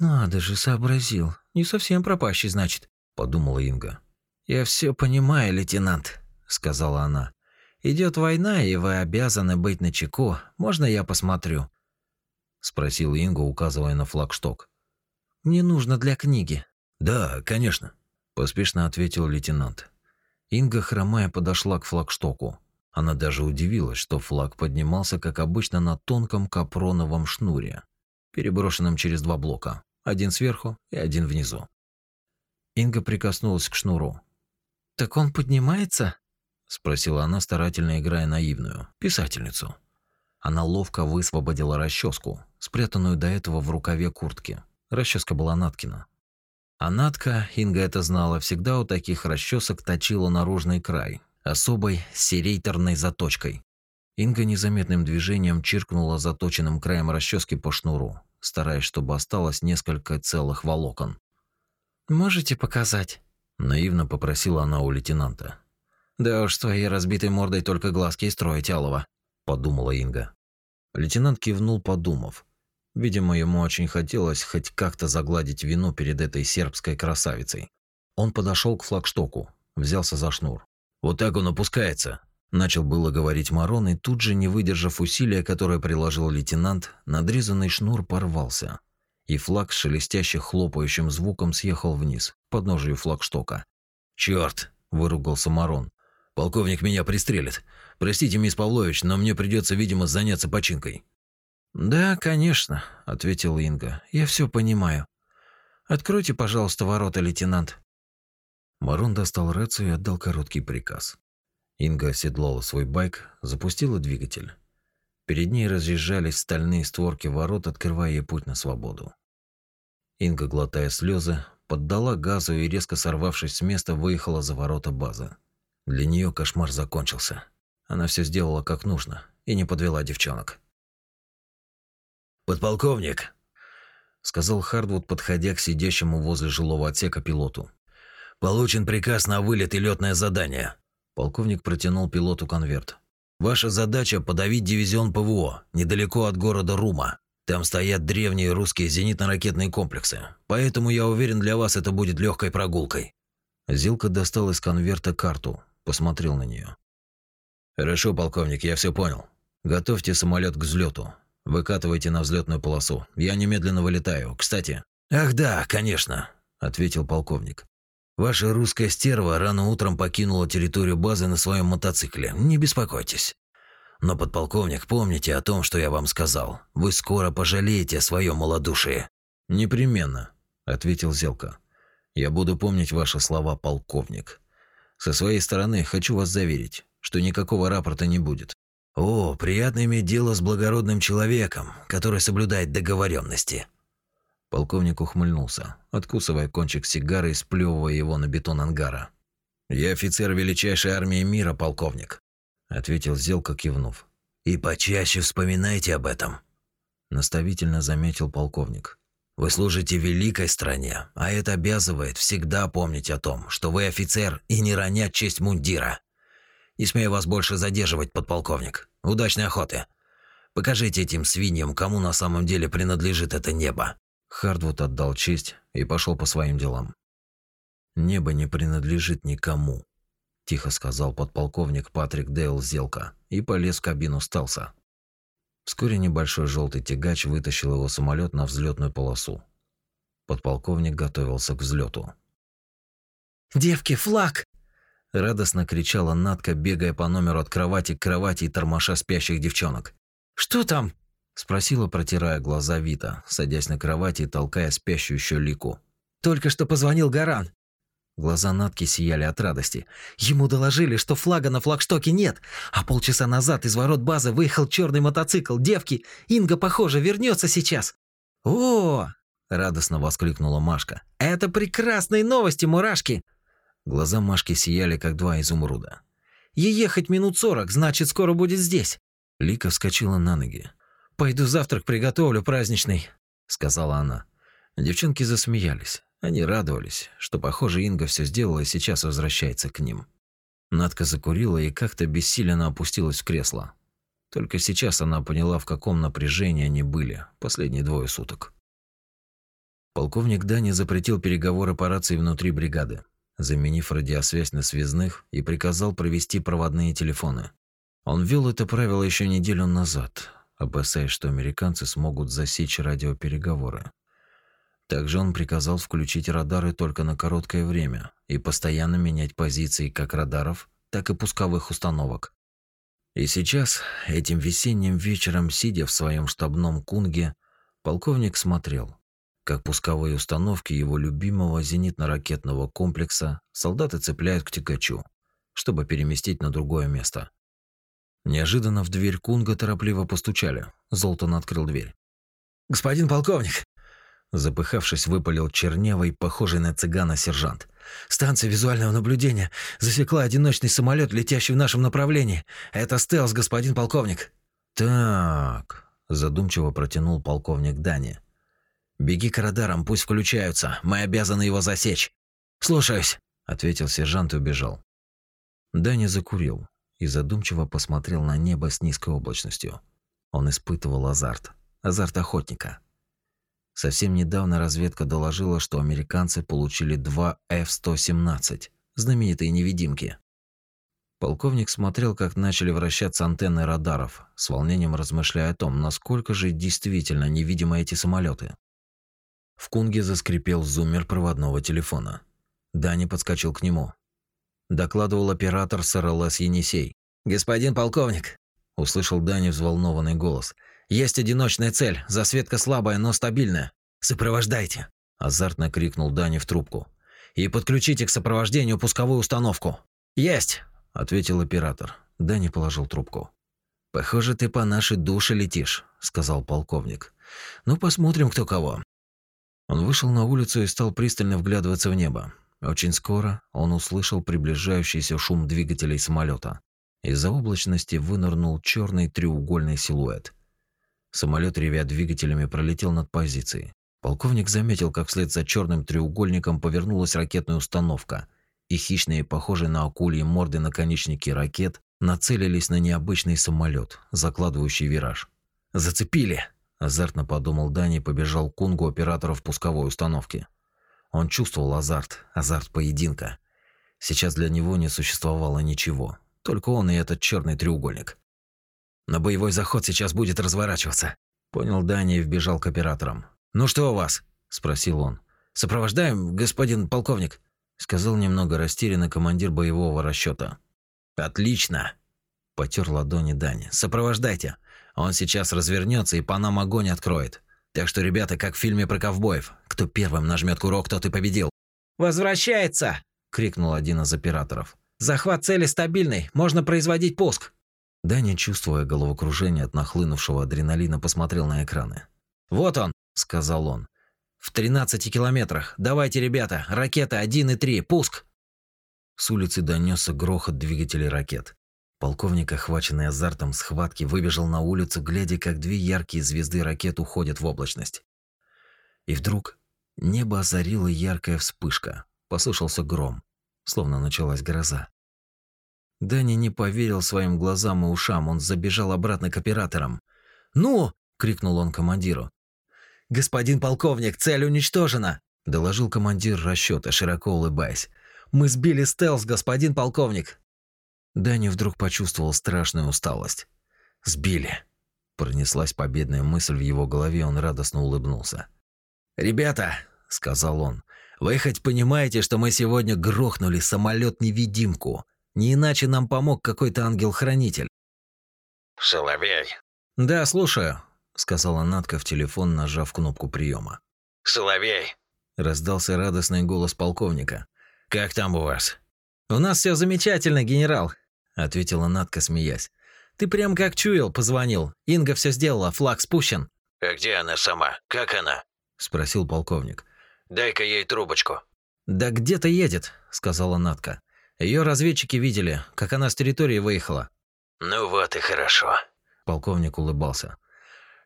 «Надо же, сообразил. Не совсем пропащий, значит», – подумала Инга. «Я все понимаю, лейтенант», – сказала она. Идет война, и вы обязаны быть начеку. Можно я посмотрю?» – спросил Инга, указывая на флагшток. «Мне нужно для книги». «Да, конечно», – поспешно ответил лейтенант. Инга, хромая, подошла к флагштоку. Она даже удивилась, что флаг поднимался, как обычно, на тонком капроновом шнуре, переброшенном через два блока, один сверху и один внизу. Инга прикоснулась к шнуру. «Так он поднимается?» – спросила она, старательно играя наивную, писательницу. Она ловко высвободила расческу, спрятанную до этого в рукаве куртки. Расческа была Наткина. А Натка, Инга это знала, всегда у таких расчесок точила наружный край, особой серейторной заточкой. Инга незаметным движением чиркнула заточенным краем расчески по шнуру, стараясь, чтобы осталось несколько целых волокон. «Можете показать?» – наивно попросила она у лейтенанта. «Да уж, твоей разбитой мордой только глазки и строить, Алова», – подумала Инга. Лейтенант кивнул, подумав. Видимо, ему очень хотелось хоть как-то загладить вину перед этой сербской красавицей. Он подошел к флагштоку, взялся за шнур. Вот так он опускается. Начал было говорить Марон, и тут же, не выдержав усилия, которое приложил лейтенант, надрезанный шнур порвался. и флаг с шелестящим хлопающим звуком съехал вниз, под подножию флагштока. «Чёрт!» – выругался Марон. «Полковник меня пристрелит. Простите, мисс Павлович, но мне придется, видимо, заняться починкой». «Да, конечно», – ответила Инга. «Я все понимаю. Откройте, пожалуйста, ворота, лейтенант». Марон достал рацию и отдал короткий приказ. Инга оседлала свой байк, запустила двигатель. Перед ней разъезжались стальные створки ворот, открывая ей путь на свободу. Инга, глотая слезы, поддала газу и, резко сорвавшись с места, выехала за ворота базы. Для нее кошмар закончился. Она все сделала как нужно и не подвела девчонок. «Подполковник», — сказал Хардвуд, подходя к сидящему возле жилого отсека пилоту. «Получен приказ на вылет и летное задание». Полковник протянул пилоту конверт. Ваша задача подавить дивизион ПВО недалеко от города Рума. Там стоят древние русские зенитно-ракетные комплексы. Поэтому я уверен, для вас это будет легкой прогулкой. Зилка достал из конверта карту, посмотрел на нее. Хорошо, полковник, я все понял. Готовьте самолет к взлету. Выкатывайте на взлетную полосу. Я немедленно вылетаю. Кстати. Ах да, конечно, ответил полковник. Ваша русская стерва рано утром покинула территорию базы на своем мотоцикле. Не беспокойтесь. Но, подполковник, помните о том, что я вам сказал. Вы скоро пожалеете о своем малодушии. Непременно, ответил Зелка. Я буду помнить ваши слова, полковник. Со своей стороны хочу вас заверить, что никакого рапорта не будет. О, приятно иметь дело с благородным человеком, который соблюдает договоренности. Полковник ухмыльнулся, откусывая кончик сигары и сплевывая его на бетон ангара. «Я офицер величайшей армии мира, полковник», – ответил Зелка, кивнув. «И почаще вспоминайте об этом», – наставительно заметил полковник. «Вы служите великой стране, а это обязывает всегда помнить о том, что вы офицер и не ронять честь мундира. Не смею вас больше задерживать, подполковник. Удачной охоты. Покажите этим свиньям, кому на самом деле принадлежит это небо». Хардвуд отдал честь и пошел по своим делам. «Небо не принадлежит никому», – тихо сказал подполковник Патрик Дейл Зелка и полез в кабину Стелса. Вскоре небольшой желтый тягач вытащил его самолет на взлетную полосу. Подполковник готовился к взлету. «Девки, флаг!» Радостно кричала Натка, бегая по номеру от кровати к кровати и тормоша спящих девчонок. «Что там?» Спросила, протирая глаза Вита, садясь на кровати и толкая спящую еще Лику. «Только что позвонил Гаран». Глаза Натки сияли от радости. «Ему доложили, что флага на флагштоке нет, а полчаса назад из ворот базы выехал черный мотоцикл. Девки, Инга, похоже, вернется сейчас». «О!» – радостно воскликнула Машка. «Это прекрасные новости, мурашки!» Глаза Машки сияли, как два изумруда. «Ей ехать минут сорок, значит, скоро будет здесь». Лика вскочила на ноги. «Пойду завтрак приготовлю праздничный», — сказала она. Девчонки засмеялись. Они радовались, что, похоже, Инга все сделала и сейчас возвращается к ним. Надка закурила и как-то бессиленно опустилась в кресло. Только сейчас она поняла, в каком напряжении они были последние двое суток. Полковник Дани запретил переговоры по рации внутри бригады, заменив радиосвязь на связных и приказал провести проводные телефоны. Он ввел это правило еще неделю назад, опасаясь, что американцы смогут засечь радиопереговоры. Также он приказал включить радары только на короткое время и постоянно менять позиции как радаров, так и пусковых установок. И сейчас, этим весенним вечером, сидя в своем штабном кунге, полковник смотрел, как пусковые установки его любимого зенитно-ракетного комплекса солдаты цепляют к тягачу, чтобы переместить на другое место. Неожиданно в дверь Кунга торопливо постучали. Золтан открыл дверь. «Господин полковник!» Запыхавшись, выпалил чернявый, похожий на цыгана сержант. «Станция визуального наблюдения засекла одиночный самолет, летящий в нашем направлении. Это стелс, господин полковник». «Так», – задумчиво протянул полковник Дани. «Беги к радарам, пусть включаются. Мы обязаны его засечь». «Слушаюсь», – ответил сержант и убежал. Дани закурил, и задумчиво посмотрел на небо с низкой облачностью. Он испытывал азарт, азарт охотника. Совсем недавно разведка доложила, что американцы получили два F-117, знаменитые невидимки. Полковник смотрел, как начали вращаться антенны радаров, с волнением размышляя о том, насколько же действительно невидимы эти самолеты. В кунге заскрипел зуммер проводного телефона. Дани подскочил к нему. Докладывал оператор с РЛС Енисей. «Господин полковник!» – услышал Дани взволнованный голос. «Есть одиночная цель, засветка слабая, но стабильная. Сопровождайте!» – азартно крикнул Дани в трубку. «И подключите к сопровождению пусковую установку». «Есть!» – ответил оператор. Дани положил трубку. «Похоже, ты по нашей душе летишь», – сказал полковник. «Ну, посмотрим, кто кого. Он вышел на улицу и стал пристально вглядываться в небо. Очень скоро он услышал приближающийся шум двигателей самолета. Из-за облачности вынырнул черный треугольный силуэт. Самолет, ревя двигателями, пролетел над позицией. Полковник заметил, как вслед за черным треугольником повернулась ракетная установка, и хищные, похожие на акульи морды наконечники ракет, нацелились на необычный самолет, закладывающий вираж. «Зацепили!» Азартно подумал Дани и побежал к кунгу операторов пусковой установки. Он чувствовал азарт, азарт поединка. Сейчас для него не существовало ничего, только он и этот черный треугольник. На боевой заход сейчас будет разворачиваться. Понял Дани и вбежал к операторам. Ну что у вас? спросил он. Сопровождаем, господин полковник, сказал немного растерянный командир боевого расчета. Отлично, потер ладони Дани. Сопровождайте. Он сейчас развернется и по нам огонь откроет. Так что, ребята, как в фильме про ковбоев. Кто первым нажмет курок, тот и победил. «Возвращается!» – крикнул один из операторов. «Захват цели стабильный, можно производить пуск!» Даня, чувствуя головокружение от нахлынувшего адреналина, посмотрел на экраны. «Вот он!» – сказал он. «В 13 километрах. Давайте, ребята, ракета 1 и 3, пуск!» С улицы донесся грохот двигателей ракет. Полковник, охваченный азартом схватки, выбежал на улицу, глядя, как две яркие звезды ракет уходят в облачность. И вдруг небо озарила яркая вспышка. Послышался гром, словно началась гроза. Дани не поверил своим глазам и ушам, он забежал обратно к операторам. «Ну!» – крикнул он командиру. «Господин полковник, цель уничтожена!» – доложил командир расчета, широко улыбаясь. «Мы сбили стелс, господин полковник!» Даня вдруг почувствовал страшную усталость. «Сбили!» Пронеслась победная мысль в его голове, он радостно улыбнулся. «Ребята!» – сказал он. «Вы хоть понимаете, что мы сегодня грохнули самолет-невидимку? Не иначе нам помог какой-то ангел-хранитель». «Соловей!» «Да, слушаю», – сказала Натка в телефон, нажав кнопку приема. «Соловей!» – раздался радостный голос полковника. «Как там у вас?» «У нас все замечательно, генерал ответила Натка, смеясь. Ты прям как чуял, позвонил. Инга все сделала, флаг спущен. А где она сама? Как она? спросил полковник. Дай-ка ей трубочку. Да где-то едет, сказала Натка. Ее разведчики видели, как она с территории выехала. Ну вот и хорошо. Полковник улыбался.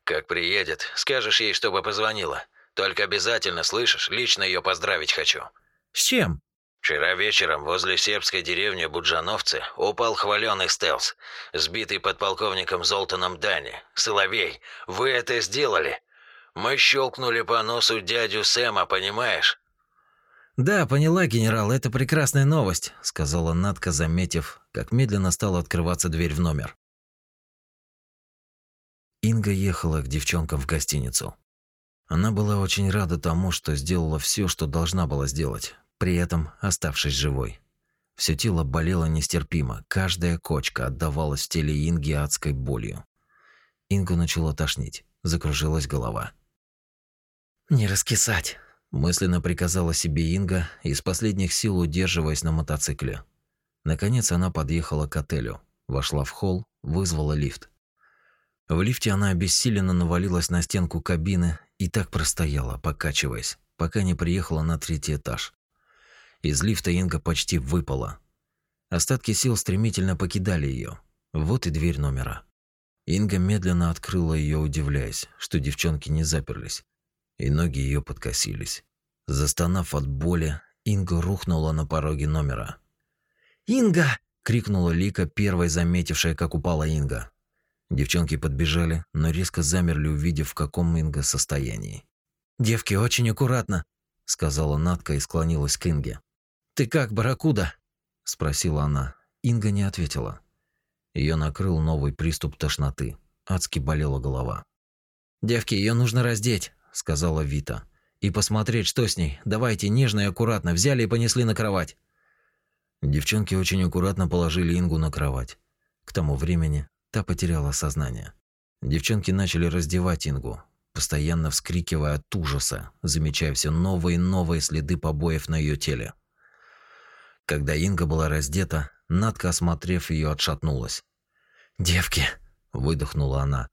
Как приедет, скажешь ей, чтобы позвонила. Только обязательно, слышишь, лично ее поздравить хочу. С чем? Вчера вечером возле сербской деревни Буджановцы упал хваленый стелс, сбитый подполковником Золтаном Дани. Соловей, вы это сделали? Мы щелкнули по носу дядю Сэма, понимаешь? Да, поняла, генерал, это прекрасная новость, сказала Натка, заметив, как медленно стала открываться дверь в номер. Инга ехала к девчонкам в гостиницу. Она была очень рада тому, что сделала все, что должна была сделать при этом оставшись живой. Все тело болело нестерпимо, каждая кочка отдавалась в теле Инги адской болью. Ингу начало тошнить, закружилась голова. «Не раскисать», – мысленно приказала себе Инга, из последних сил удерживаясь на мотоцикле. Наконец она подъехала к отелю, вошла в холл, вызвала лифт. В лифте она обессиленно навалилась на стенку кабины и так простояла, покачиваясь, пока не приехала на третий этаж. Из лифта Инга почти выпала. Остатки сил стремительно покидали ее. Вот и дверь номера. Инга медленно открыла ее, удивляясь, что девчонки не заперлись, и ноги ее подкосились. Застонав от боли, Инга рухнула на пороге номера. «Инга!» – крикнула Лика, первой заметившая, как упала Инга. Девчонки подбежали, но резко замерли, увидев, в каком Инга состоянии. «Девки, очень аккуратно!» – сказала Натка и склонилась к Инге. «Ты как, барракуда?» – спросила она. Инга не ответила. Ее накрыл новый приступ тошноты. Адски болела голова. «Девки, ее нужно раздеть», – сказала Вита. И посмотреть, что с ней. Давайте нежно и аккуратно взяли и понесли на кровать. Девчонки очень аккуратно положили Ингу на кровать. К тому времени та потеряла сознание. Девчонки начали раздевать Ингу, постоянно вскрикивая от ужаса, замечая все новые и новые следы побоев на ее теле. Когда Инга была раздета, Надка, осмотрев ее, отшатнулась. «Девки!» – выдохнула она.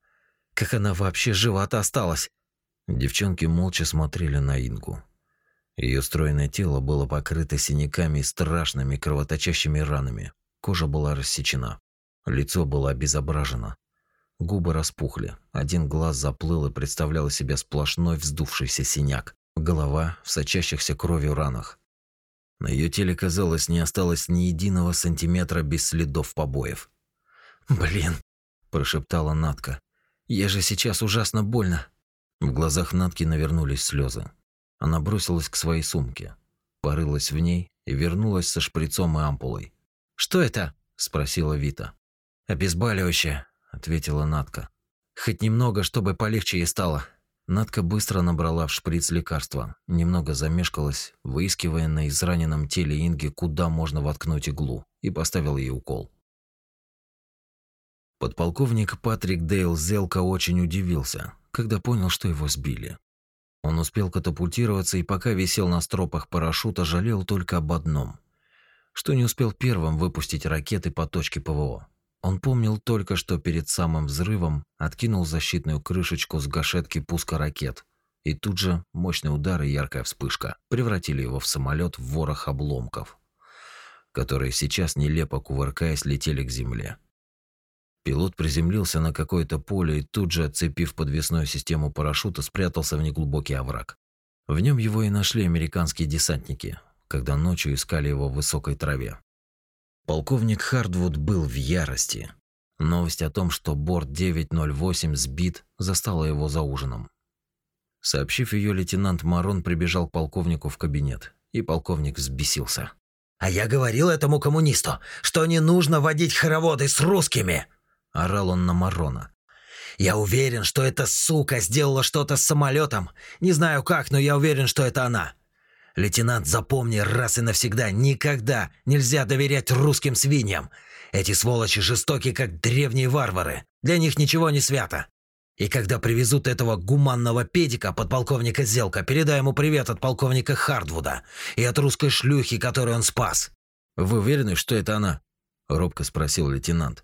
«Как она вообще жива-то осталась?» Девчонки молча смотрели на Ингу. Ее стройное тело было покрыто синяками и страшными кровоточащими ранами. Кожа была рассечена. Лицо было обезображено. Губы распухли. Один глаз заплыл и представлял из себя сплошной вздувшийся синяк. Голова в сочащихся кровью ранах. На ее теле, казалось, не осталось ни единого сантиметра без следов побоев. «Блин!» – прошептала Натка. «Я же сейчас ужасно больно!» В глазах Натки навернулись слезы. Она бросилась к своей сумке, порылась в ней и вернулась со шприцом и ампулой. «Что это?» – спросила Вита. «Обезболивающее», – ответила Натка. «Хоть немного, чтобы полегче ей стало». Натка быстро набрала в шприц лекарства, немного замешкалась, выискивая на израненном теле Инги, куда можно воткнуть иглу, и поставила ей укол. Подполковник Патрик Дейл Зелка очень удивился, когда понял, что его сбили. Он успел катапультироваться и пока висел на стропах парашюта, жалел только об одном, что не успел первым выпустить ракеты по точке ПВО. Он помнил только, что перед самым взрывом откинул защитную крышечку с гашетки пуска ракет, и тут же мощный удар и яркая вспышка превратили его в самолет в ворох обломков, которые сейчас нелепо кувыркаясь летели к земле. Пилот приземлился на какое-то поле и тут же, отцепив подвесную систему парашюта, спрятался в неглубокий овраг. В нем его и нашли американские десантники, когда ночью искали его в высокой траве. Полковник Хардвуд был в ярости. Новость о том, что борт 908 сбит, застала его за ужином. Сообщив ее, лейтенант Марон прибежал к полковнику в кабинет, и полковник взбесился. «А я говорил этому коммунисту, что не нужно водить хороводы с русскими!» – орал он на Марона. «Я уверен, что эта сука сделала что-то с самолетом. Не знаю как, но я уверен, что это она. Лейтенант, запомни раз и навсегда, никогда нельзя доверять русским свиньям. Эти сволочи жестоки, как древние варвары. Для них ничего не свято. И когда привезут этого гуманного педика, подполковника Зелка, передай ему привет от полковника Хардвуда и от русской шлюхи, которую он спас. Вы уверены, что это она? робко спросил лейтенант.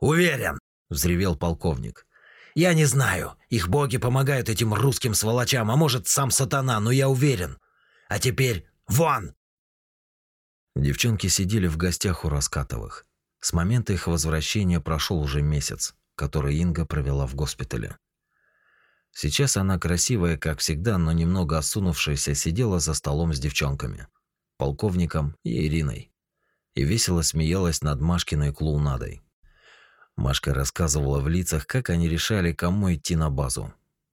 Уверен, взревел полковник. Я не знаю. Их боги помогают этим русским сволочам, а может, сам сатана, но я уверен. А теперь вон!» Девчонки сидели в гостях у Раскатовых. С момента их возвращения прошел уже месяц, который Инга провела в госпитале. Сейчас она красивая, как всегда, но немного осунувшаяся, сидела за столом с девчонками, полковником и Ириной, и весело смеялась над Машкиной клоунадой. Машка рассказывала в лицах, как они решали, кому идти на базу.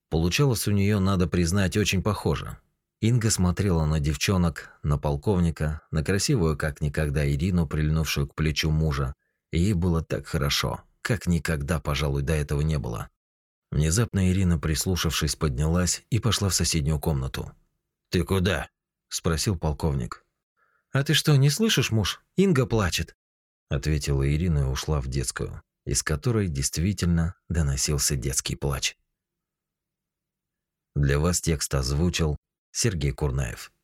Получалось у нее, надо признать, очень похоже. Инга смотрела на девчонок, на полковника, на красивую как никогда Ирину, прильнувшую к плечу мужа. И ей было так хорошо, как никогда, пожалуй, до этого не было. Внезапно Ирина, прислушавшись, поднялась и пошла в соседнюю комнату. «Ты куда?» – спросил полковник. «А ты что, не слышишь, муж? Инга плачет», – ответила Ирина и ушла в детскую, из которой действительно доносился детский плач. Для вас текст озвучил Сергей Курнаев.